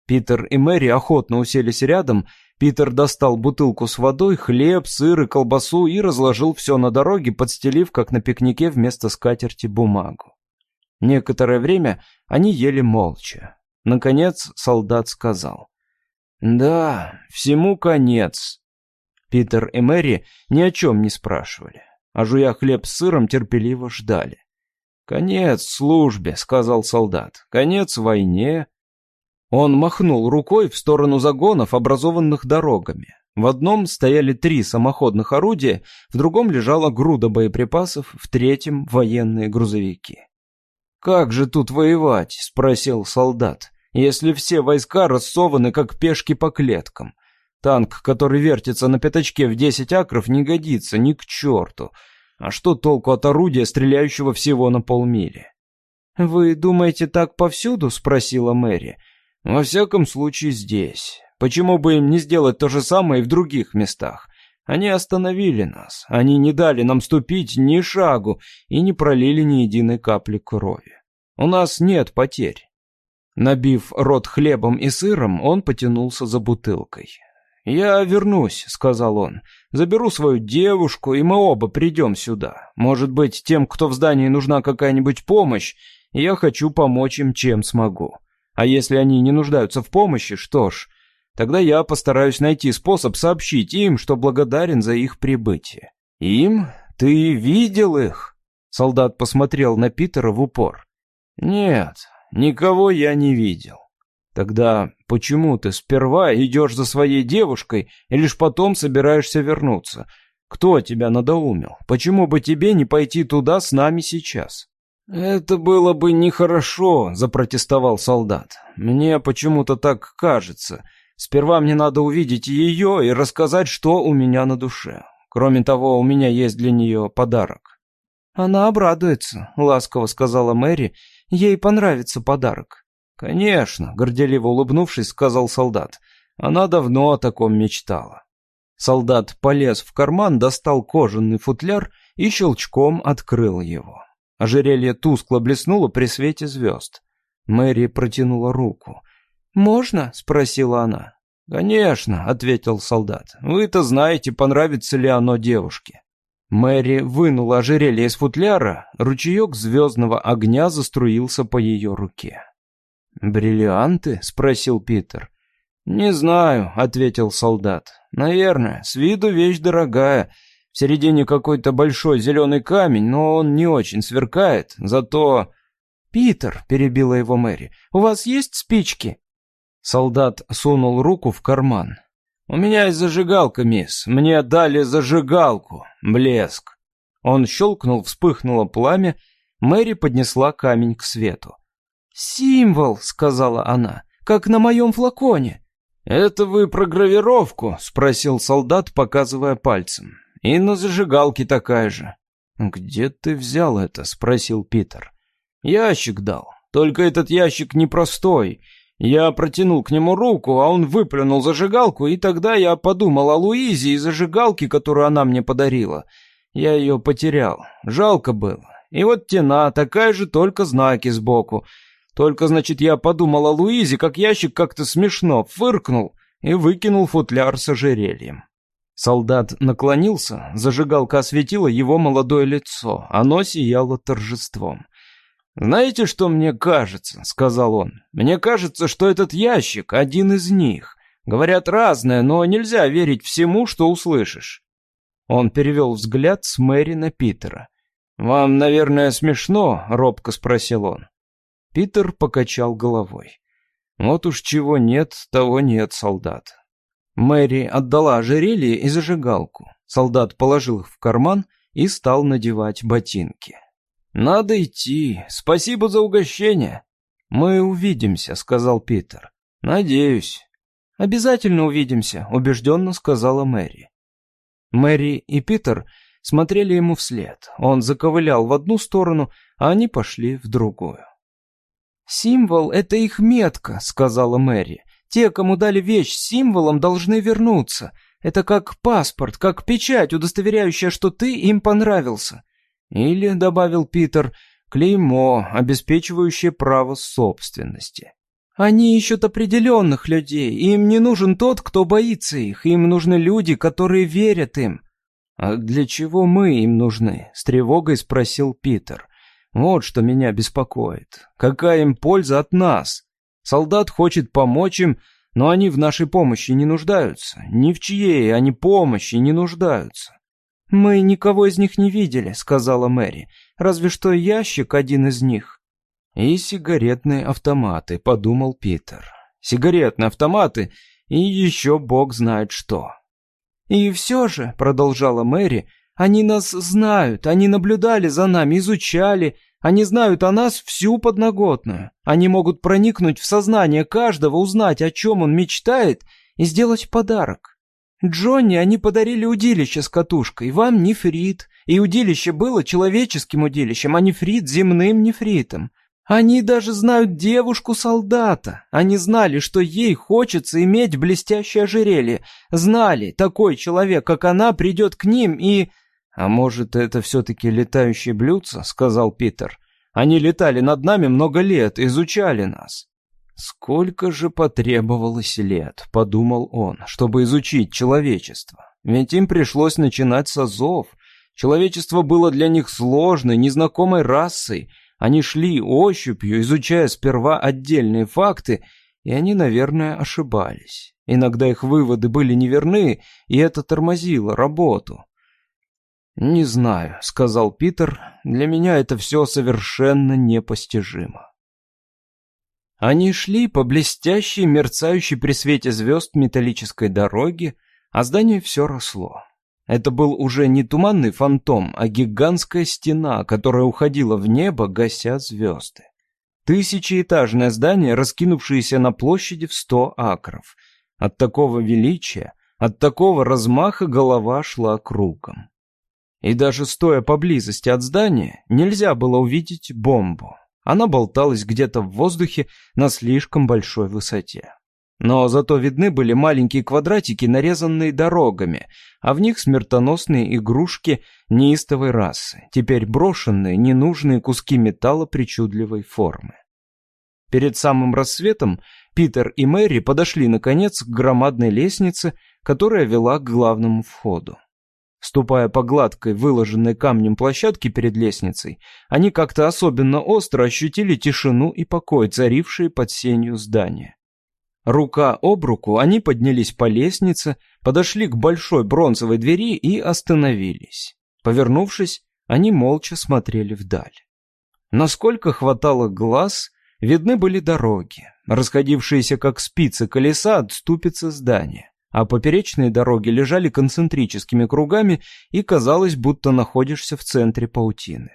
Питер и Мэри охотно уселись рядом. Питер достал бутылку с водой, хлеб, сыр и колбасу и разложил все на дороге, подстелив, как на пикнике, вместо скатерти бумагу. Некоторое время они ели молча. Наконец солдат сказал. «Да, всему конец». Питер и Мэри ни о чем не спрашивали, а жуя хлеб с сыром терпеливо ждали. «Конец службе», — сказал солдат, — «конец войне, он махнул рукой в сторону загонов, образованных дорогами. В одном стояли три самоходных орудия, в другом лежала груда боеприпасов, в третьем — военные грузовики. «Как же тут воевать?» — спросил солдат. «Если все войска рассованы, как пешки по клеткам. Танк, который вертится на пятачке в десять акров, не годится ни к черту. А что толку от орудия, стреляющего всего на полмили?» «Вы думаете так повсюду?» — спросила Мэри. Во всяком случае здесь. Почему бы им не сделать то же самое и в других местах? Они остановили нас. Они не дали нам ступить ни шагу и не пролили ни единой капли крови. У нас нет потерь. Набив рот хлебом и сыром, он потянулся за бутылкой. «Я вернусь», — сказал он. «Заберу свою девушку, и мы оба придем сюда. Может быть, тем, кто в здании нужна какая-нибудь помощь, я хочу помочь им, чем смогу. А если они не нуждаются в помощи, что ж, тогда я постараюсь найти способ сообщить им, что благодарен за их прибытие. Им? Ты видел их? Солдат посмотрел на Питера в упор. Нет, никого я не видел. Тогда почему ты сперва идешь за своей девушкой и лишь потом собираешься вернуться? Кто тебя надоумил? Почему бы тебе не пойти туда с нами сейчас? «Это было бы нехорошо», — запротестовал солдат. «Мне почему-то так кажется. Сперва мне надо увидеть ее и рассказать, что у меня на душе. Кроме того, у меня есть для нее подарок». «Она обрадуется», — ласково сказала Мэри. «Ей понравится подарок». «Конечно», — горделиво улыбнувшись, сказал солдат. «Она давно о таком мечтала». Солдат полез в карман, достал кожаный футляр и щелчком открыл его. Ожерелье тускло блеснуло при свете звезд. Мэри протянула руку. «Можно?» — спросила она. «Конечно», — ответил солдат. «Вы-то знаете, понравится ли оно девушке». Мэри вынула ожерелье из футляра, ручеек звездного огня заструился по ее руке. «Бриллианты?» — спросил Питер. «Не знаю», — ответил солдат. «Наверное, с виду вещь дорогая. В середине какой-то большой зеленый камень, но он не очень сверкает, зато...» «Питер», — перебила его Мэри, — «у вас есть спички?» Солдат сунул руку в карман. «У меня есть зажигалка, мисс. Мне дали зажигалку. Блеск». Он щелкнул, вспыхнуло пламя. Мэри поднесла камень к свету. «Символ», — сказала она, — «как на моем флаконе». «Это вы про гравировку?» — спросил солдат, показывая пальцем. «И на зажигалке такая же». «Где ты взял это?» — спросил Питер. «Ящик дал. Только этот ящик непростой. Я протянул к нему руку, а он выплюнул зажигалку, и тогда я подумал о Луизе и зажигалке, которую она мне подарила. Я ее потерял. Жалко было. И вот тена, такая же, только знаки сбоку. Только, значит, я подумал о Луизе, как ящик как-то смешно, фыркнул и выкинул футляр с ожерельем. Солдат наклонился, зажигалка осветила его молодое лицо, оно сияло торжеством. «Знаете, что мне кажется?» — сказал он. «Мне кажется, что этот ящик — один из них. Говорят разное, но нельзя верить всему, что услышишь». Он перевел взгляд с Мэри на Питера. «Вам, наверное, смешно?» — робко спросил он. Питер покачал головой. Вот уж чего нет, того нет, солдат. Мэри отдала ожерелье и зажигалку. Солдат положил их в карман и стал надевать ботинки. «Надо идти. Спасибо за угощение». «Мы увидимся», — сказал Питер. «Надеюсь». «Обязательно увидимся», — убежденно сказала Мэри. Мэри и Питер смотрели ему вслед. Он заковылял в одну сторону, а они пошли в другую. «Символ — это их метка», — сказала Мэри. «Те, кому дали вещь символом, должны вернуться. Это как паспорт, как печать, удостоверяющая, что ты им понравился». «Или», — добавил Питер, — «клеймо, обеспечивающее право собственности». «Они ищут определенных людей, им не нужен тот, кто боится их, им нужны люди, которые верят им». «А для чего мы им нужны?» — с тревогой спросил Питер. Вот что меня беспокоит. Какая им польза от нас? Солдат хочет помочь им, но они в нашей помощи не нуждаются. Ни в чьей они помощи не нуждаются. «Мы никого из них не видели», — сказала Мэри. «Разве что ящик один из них». «И сигаретные автоматы», — подумал Питер. «Сигаретные автоматы и еще бог знает что». «И все же», — продолжала Мэри, — «они нас знают, они наблюдали за нами, изучали, они знают о нас всю подноготную. Они могут проникнуть в сознание каждого, узнать, о чем он мечтает, и сделать подарок. Джонни они подарили удилище с катушкой, вам нефрит. И удилище было человеческим удилищем, а нефрит земным нефритом. Они даже знают девушку-солдата. Они знали, что ей хочется иметь блестящее ожерелье. Знали, такой человек, как она, придет к ним и... «А может, это все-таки летающие блюдца?» — сказал Питер. «Они летали над нами много лет, изучали нас». «Сколько же потребовалось лет», — подумал он, — «чтобы изучить человечество? Ведь им пришлось начинать с азов. Человечество было для них сложной, незнакомой расой. Они шли ощупью, изучая сперва отдельные факты, и они, наверное, ошибались. Иногда их выводы были неверны, и это тормозило работу. «Не знаю», — сказал Питер, — «для меня это все совершенно непостижимо». Они шли по блестящей, мерцающей при свете звезд металлической дороге, а здание все росло. Это был уже не туманный фантом, а гигантская стена, которая уходила в небо, гася звезды. Тысячеэтажное здание, раскинувшееся на площади в сто акров. От такого величия, от такого размаха голова шла кругом. И даже стоя поблизости от здания, нельзя было увидеть бомбу. Она болталась где-то в воздухе на слишком большой высоте. Но зато видны были маленькие квадратики, нарезанные дорогами, а в них смертоносные игрушки неистовой расы, теперь брошенные, ненужные куски металла причудливой формы. Перед самым рассветом Питер и Мэри подошли, наконец, к громадной лестнице, которая вела к главному входу. Ступая по гладкой, выложенной камнем площадке перед лестницей, они как-то особенно остро ощутили тишину и покой, царившие под сенью здания. Рука об руку они поднялись по лестнице, подошли к большой бронзовой двери и остановились. Повернувшись, они молча смотрели вдаль. Насколько хватало глаз, видны были дороги, расходившиеся как спицы колеса от ступицы здания а поперечные дороги лежали концентрическими кругами, и казалось, будто находишься в центре паутины.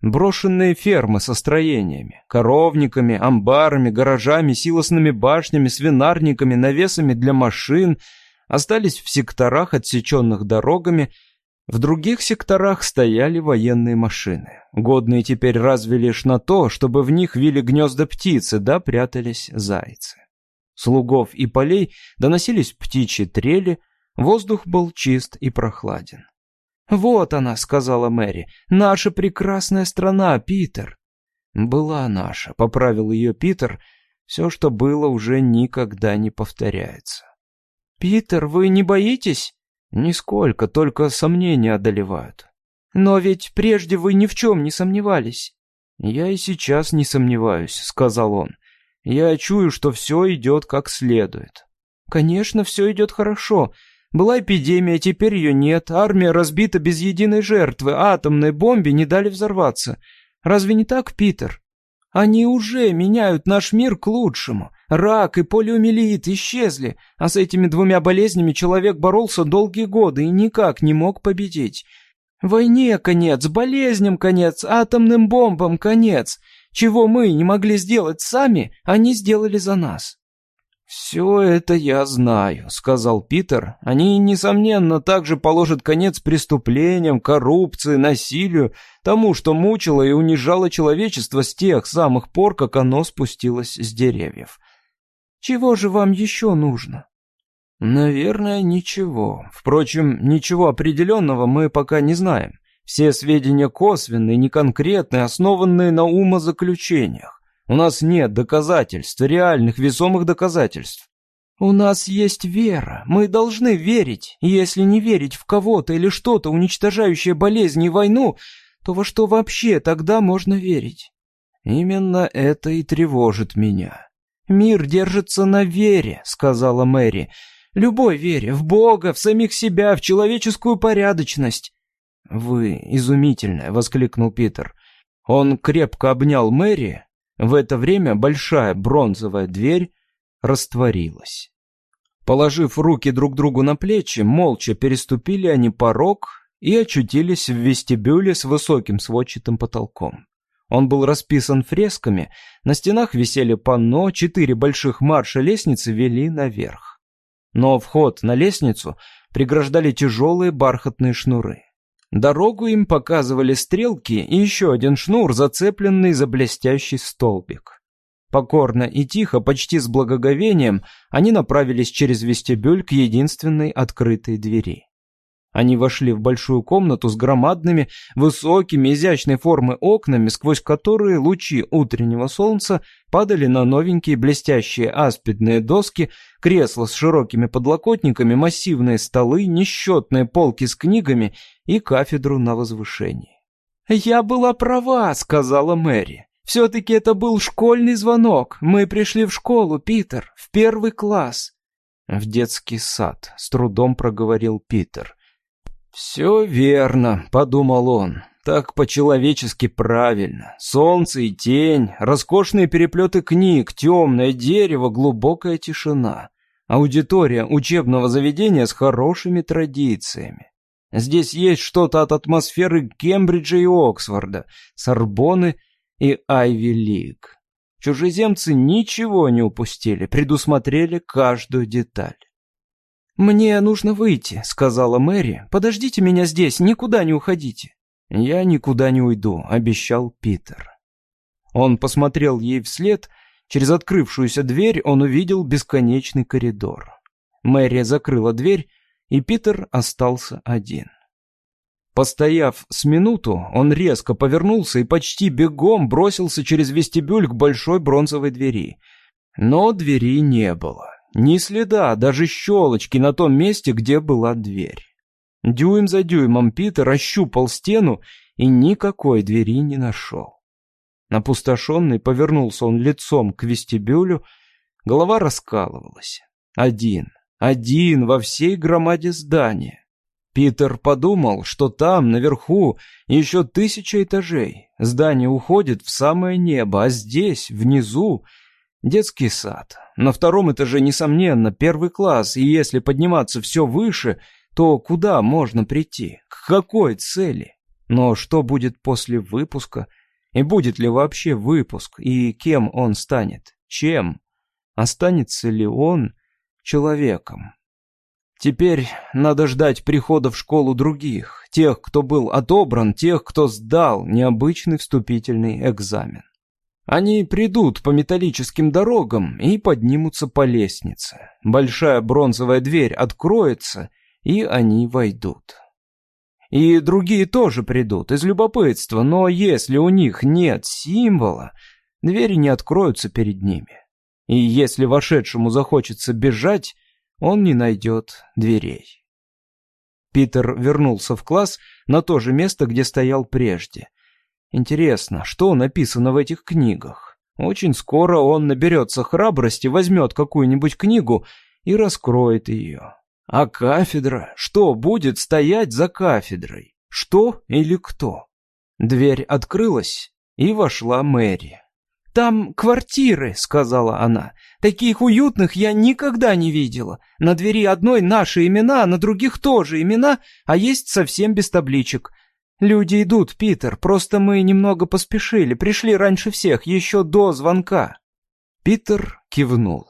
Брошенные фермы со строениями, коровниками, амбарами, гаражами, силосными башнями, свинарниками, навесами для машин остались в секторах, отсеченных дорогами, в других секторах стояли военные машины, годные теперь разве лишь на то, чтобы в них вили гнезда птицы, да прятались зайцы. С лугов и полей доносились птичьи трели, воздух был чист и прохладен. «Вот она», — сказала Мэри, — «наша прекрасная страна, Питер». «Была наша», — поправил ее Питер, — «все, что было, уже никогда не повторяется». «Питер, вы не боитесь?» «Нисколько, только сомнения одолевают». «Но ведь прежде вы ни в чем не сомневались». «Я и сейчас не сомневаюсь», — сказал он. Я чую, что все идет как следует. Конечно, все идет хорошо. Была эпидемия, теперь ее нет. Армия разбита без единой жертвы. Атомной бомбе не дали взорваться. Разве не так, Питер? Они уже меняют наш мир к лучшему. Рак и полиомиелит исчезли, а с этими двумя болезнями человек боролся долгие годы и никак не мог победить. Войне конец, болезням конец, атомным бомбам конец. Чего мы не могли сделать сами, они сделали за нас. «Все это я знаю», — сказал Питер. «Они, несомненно, также положат конец преступлениям, коррупции, насилию, тому, что мучило и унижало человечество с тех самых пор, как оно спустилось с деревьев. Чего же вам еще нужно?» «Наверное, ничего. Впрочем, ничего определенного мы пока не знаем. Все сведения косвенные, неконкретные, основанные на умозаключениях. У нас нет доказательств, реальных весомых доказательств. У нас есть вера. Мы должны верить. если не верить в кого-то или что-то, уничтожающее болезни и войну, то во что вообще тогда можно верить? Именно это и тревожит меня. Мир держится на вере, сказала Мэри. Любой вере, в Бога, в самих себя, в человеческую порядочность. «Вы изумительная!» — воскликнул Питер. Он крепко обнял Мэри. В это время большая бронзовая дверь растворилась. Положив руки друг другу на плечи, молча переступили они порог и очутились в вестибюле с высоким сводчатым потолком. Он был расписан фресками, на стенах висели панно, четыре больших марша лестницы вели наверх. Но вход на лестницу преграждали тяжелые бархатные шнуры. Дорогу им показывали стрелки и еще один шнур, зацепленный за блестящий столбик. Покорно и тихо, почти с благоговением, они направились через вестибюль к единственной открытой двери. Они вошли в большую комнату с громадными, высокими, изящной формы окнами, сквозь которые лучи утреннего солнца падали на новенькие блестящие аспидные доски, кресла с широкими подлокотниками, массивные столы, несчетные полки с книгами и кафедру на возвышении. «Я была права», — сказала Мэри. «Все-таки это был школьный звонок. Мы пришли в школу, Питер, в первый класс». «В детский сад», — с трудом проговорил Питер. «Все верно», — подумал он. «Так по-человечески правильно. Солнце и тень, роскошные переплеты книг, темное дерево, глубокая тишина. Аудитория учебного заведения с хорошими традициями. Здесь есть что-то от атмосферы Кембриджа и Оксфорда, Сорбоны и Айви Лиг. Чужеземцы ничего не упустили, предусмотрели каждую деталь. «Мне нужно выйти», — сказала Мэри. «Подождите меня здесь, никуда не уходите». «Я никуда не уйду», — обещал Питер. Он посмотрел ей вслед. Через открывшуюся дверь он увидел бесконечный коридор. Мэри закрыла дверь, и Питер остался один. Постояв с минуту, он резко повернулся и почти бегом бросился через вестибюль к большой бронзовой двери. Но двери не было. Ни следа, даже щелочки на том месте, где была дверь. Дюйм за дюймом Питер ощупал стену и никакой двери не нашел. Напустошенный повернулся он лицом к вестибюлю, голова раскалывалась. Один, один во всей громаде здания. Питер подумал, что там, наверху, еще тысяча этажей. Здание уходит в самое небо, а здесь, внизу, детский сад. На втором этаже, несомненно, первый класс, и если подниматься все выше, то куда можно прийти? К какой цели? Но что будет после выпуска? И будет ли вообще выпуск? И кем он станет? Чем? Останется ли он человеком? Теперь надо ждать прихода в школу других, тех, кто был отобран, тех, кто сдал необычный вступительный экзамен. Они придут по металлическим дорогам и поднимутся по лестнице. Большая бронзовая дверь откроется, и они войдут. И другие тоже придут из любопытства, но если у них нет символа, двери не откроются перед ними. И если вошедшему захочется бежать, он не найдет дверей. Питер вернулся в класс на то же место, где стоял прежде. Интересно, что написано в этих книгах? Очень скоро он наберется храбрости, возьмет какую-нибудь книгу и раскроет ее. А кафедра? Что будет стоять за кафедрой? Что или кто? Дверь открылась, и вошла Мэри. «Там квартиры», — сказала она. «Таких уютных я никогда не видела. На двери одной наши имена, на других тоже имена, а есть совсем без табличек. Люди идут, Питер, просто мы немного поспешили, пришли раньше всех, еще до звонка». Питер кивнул.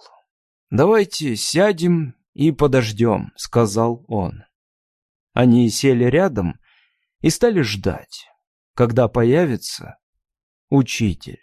«Давайте сядем и подождем», — сказал он. Они сели рядом и стали ждать, когда появится учитель.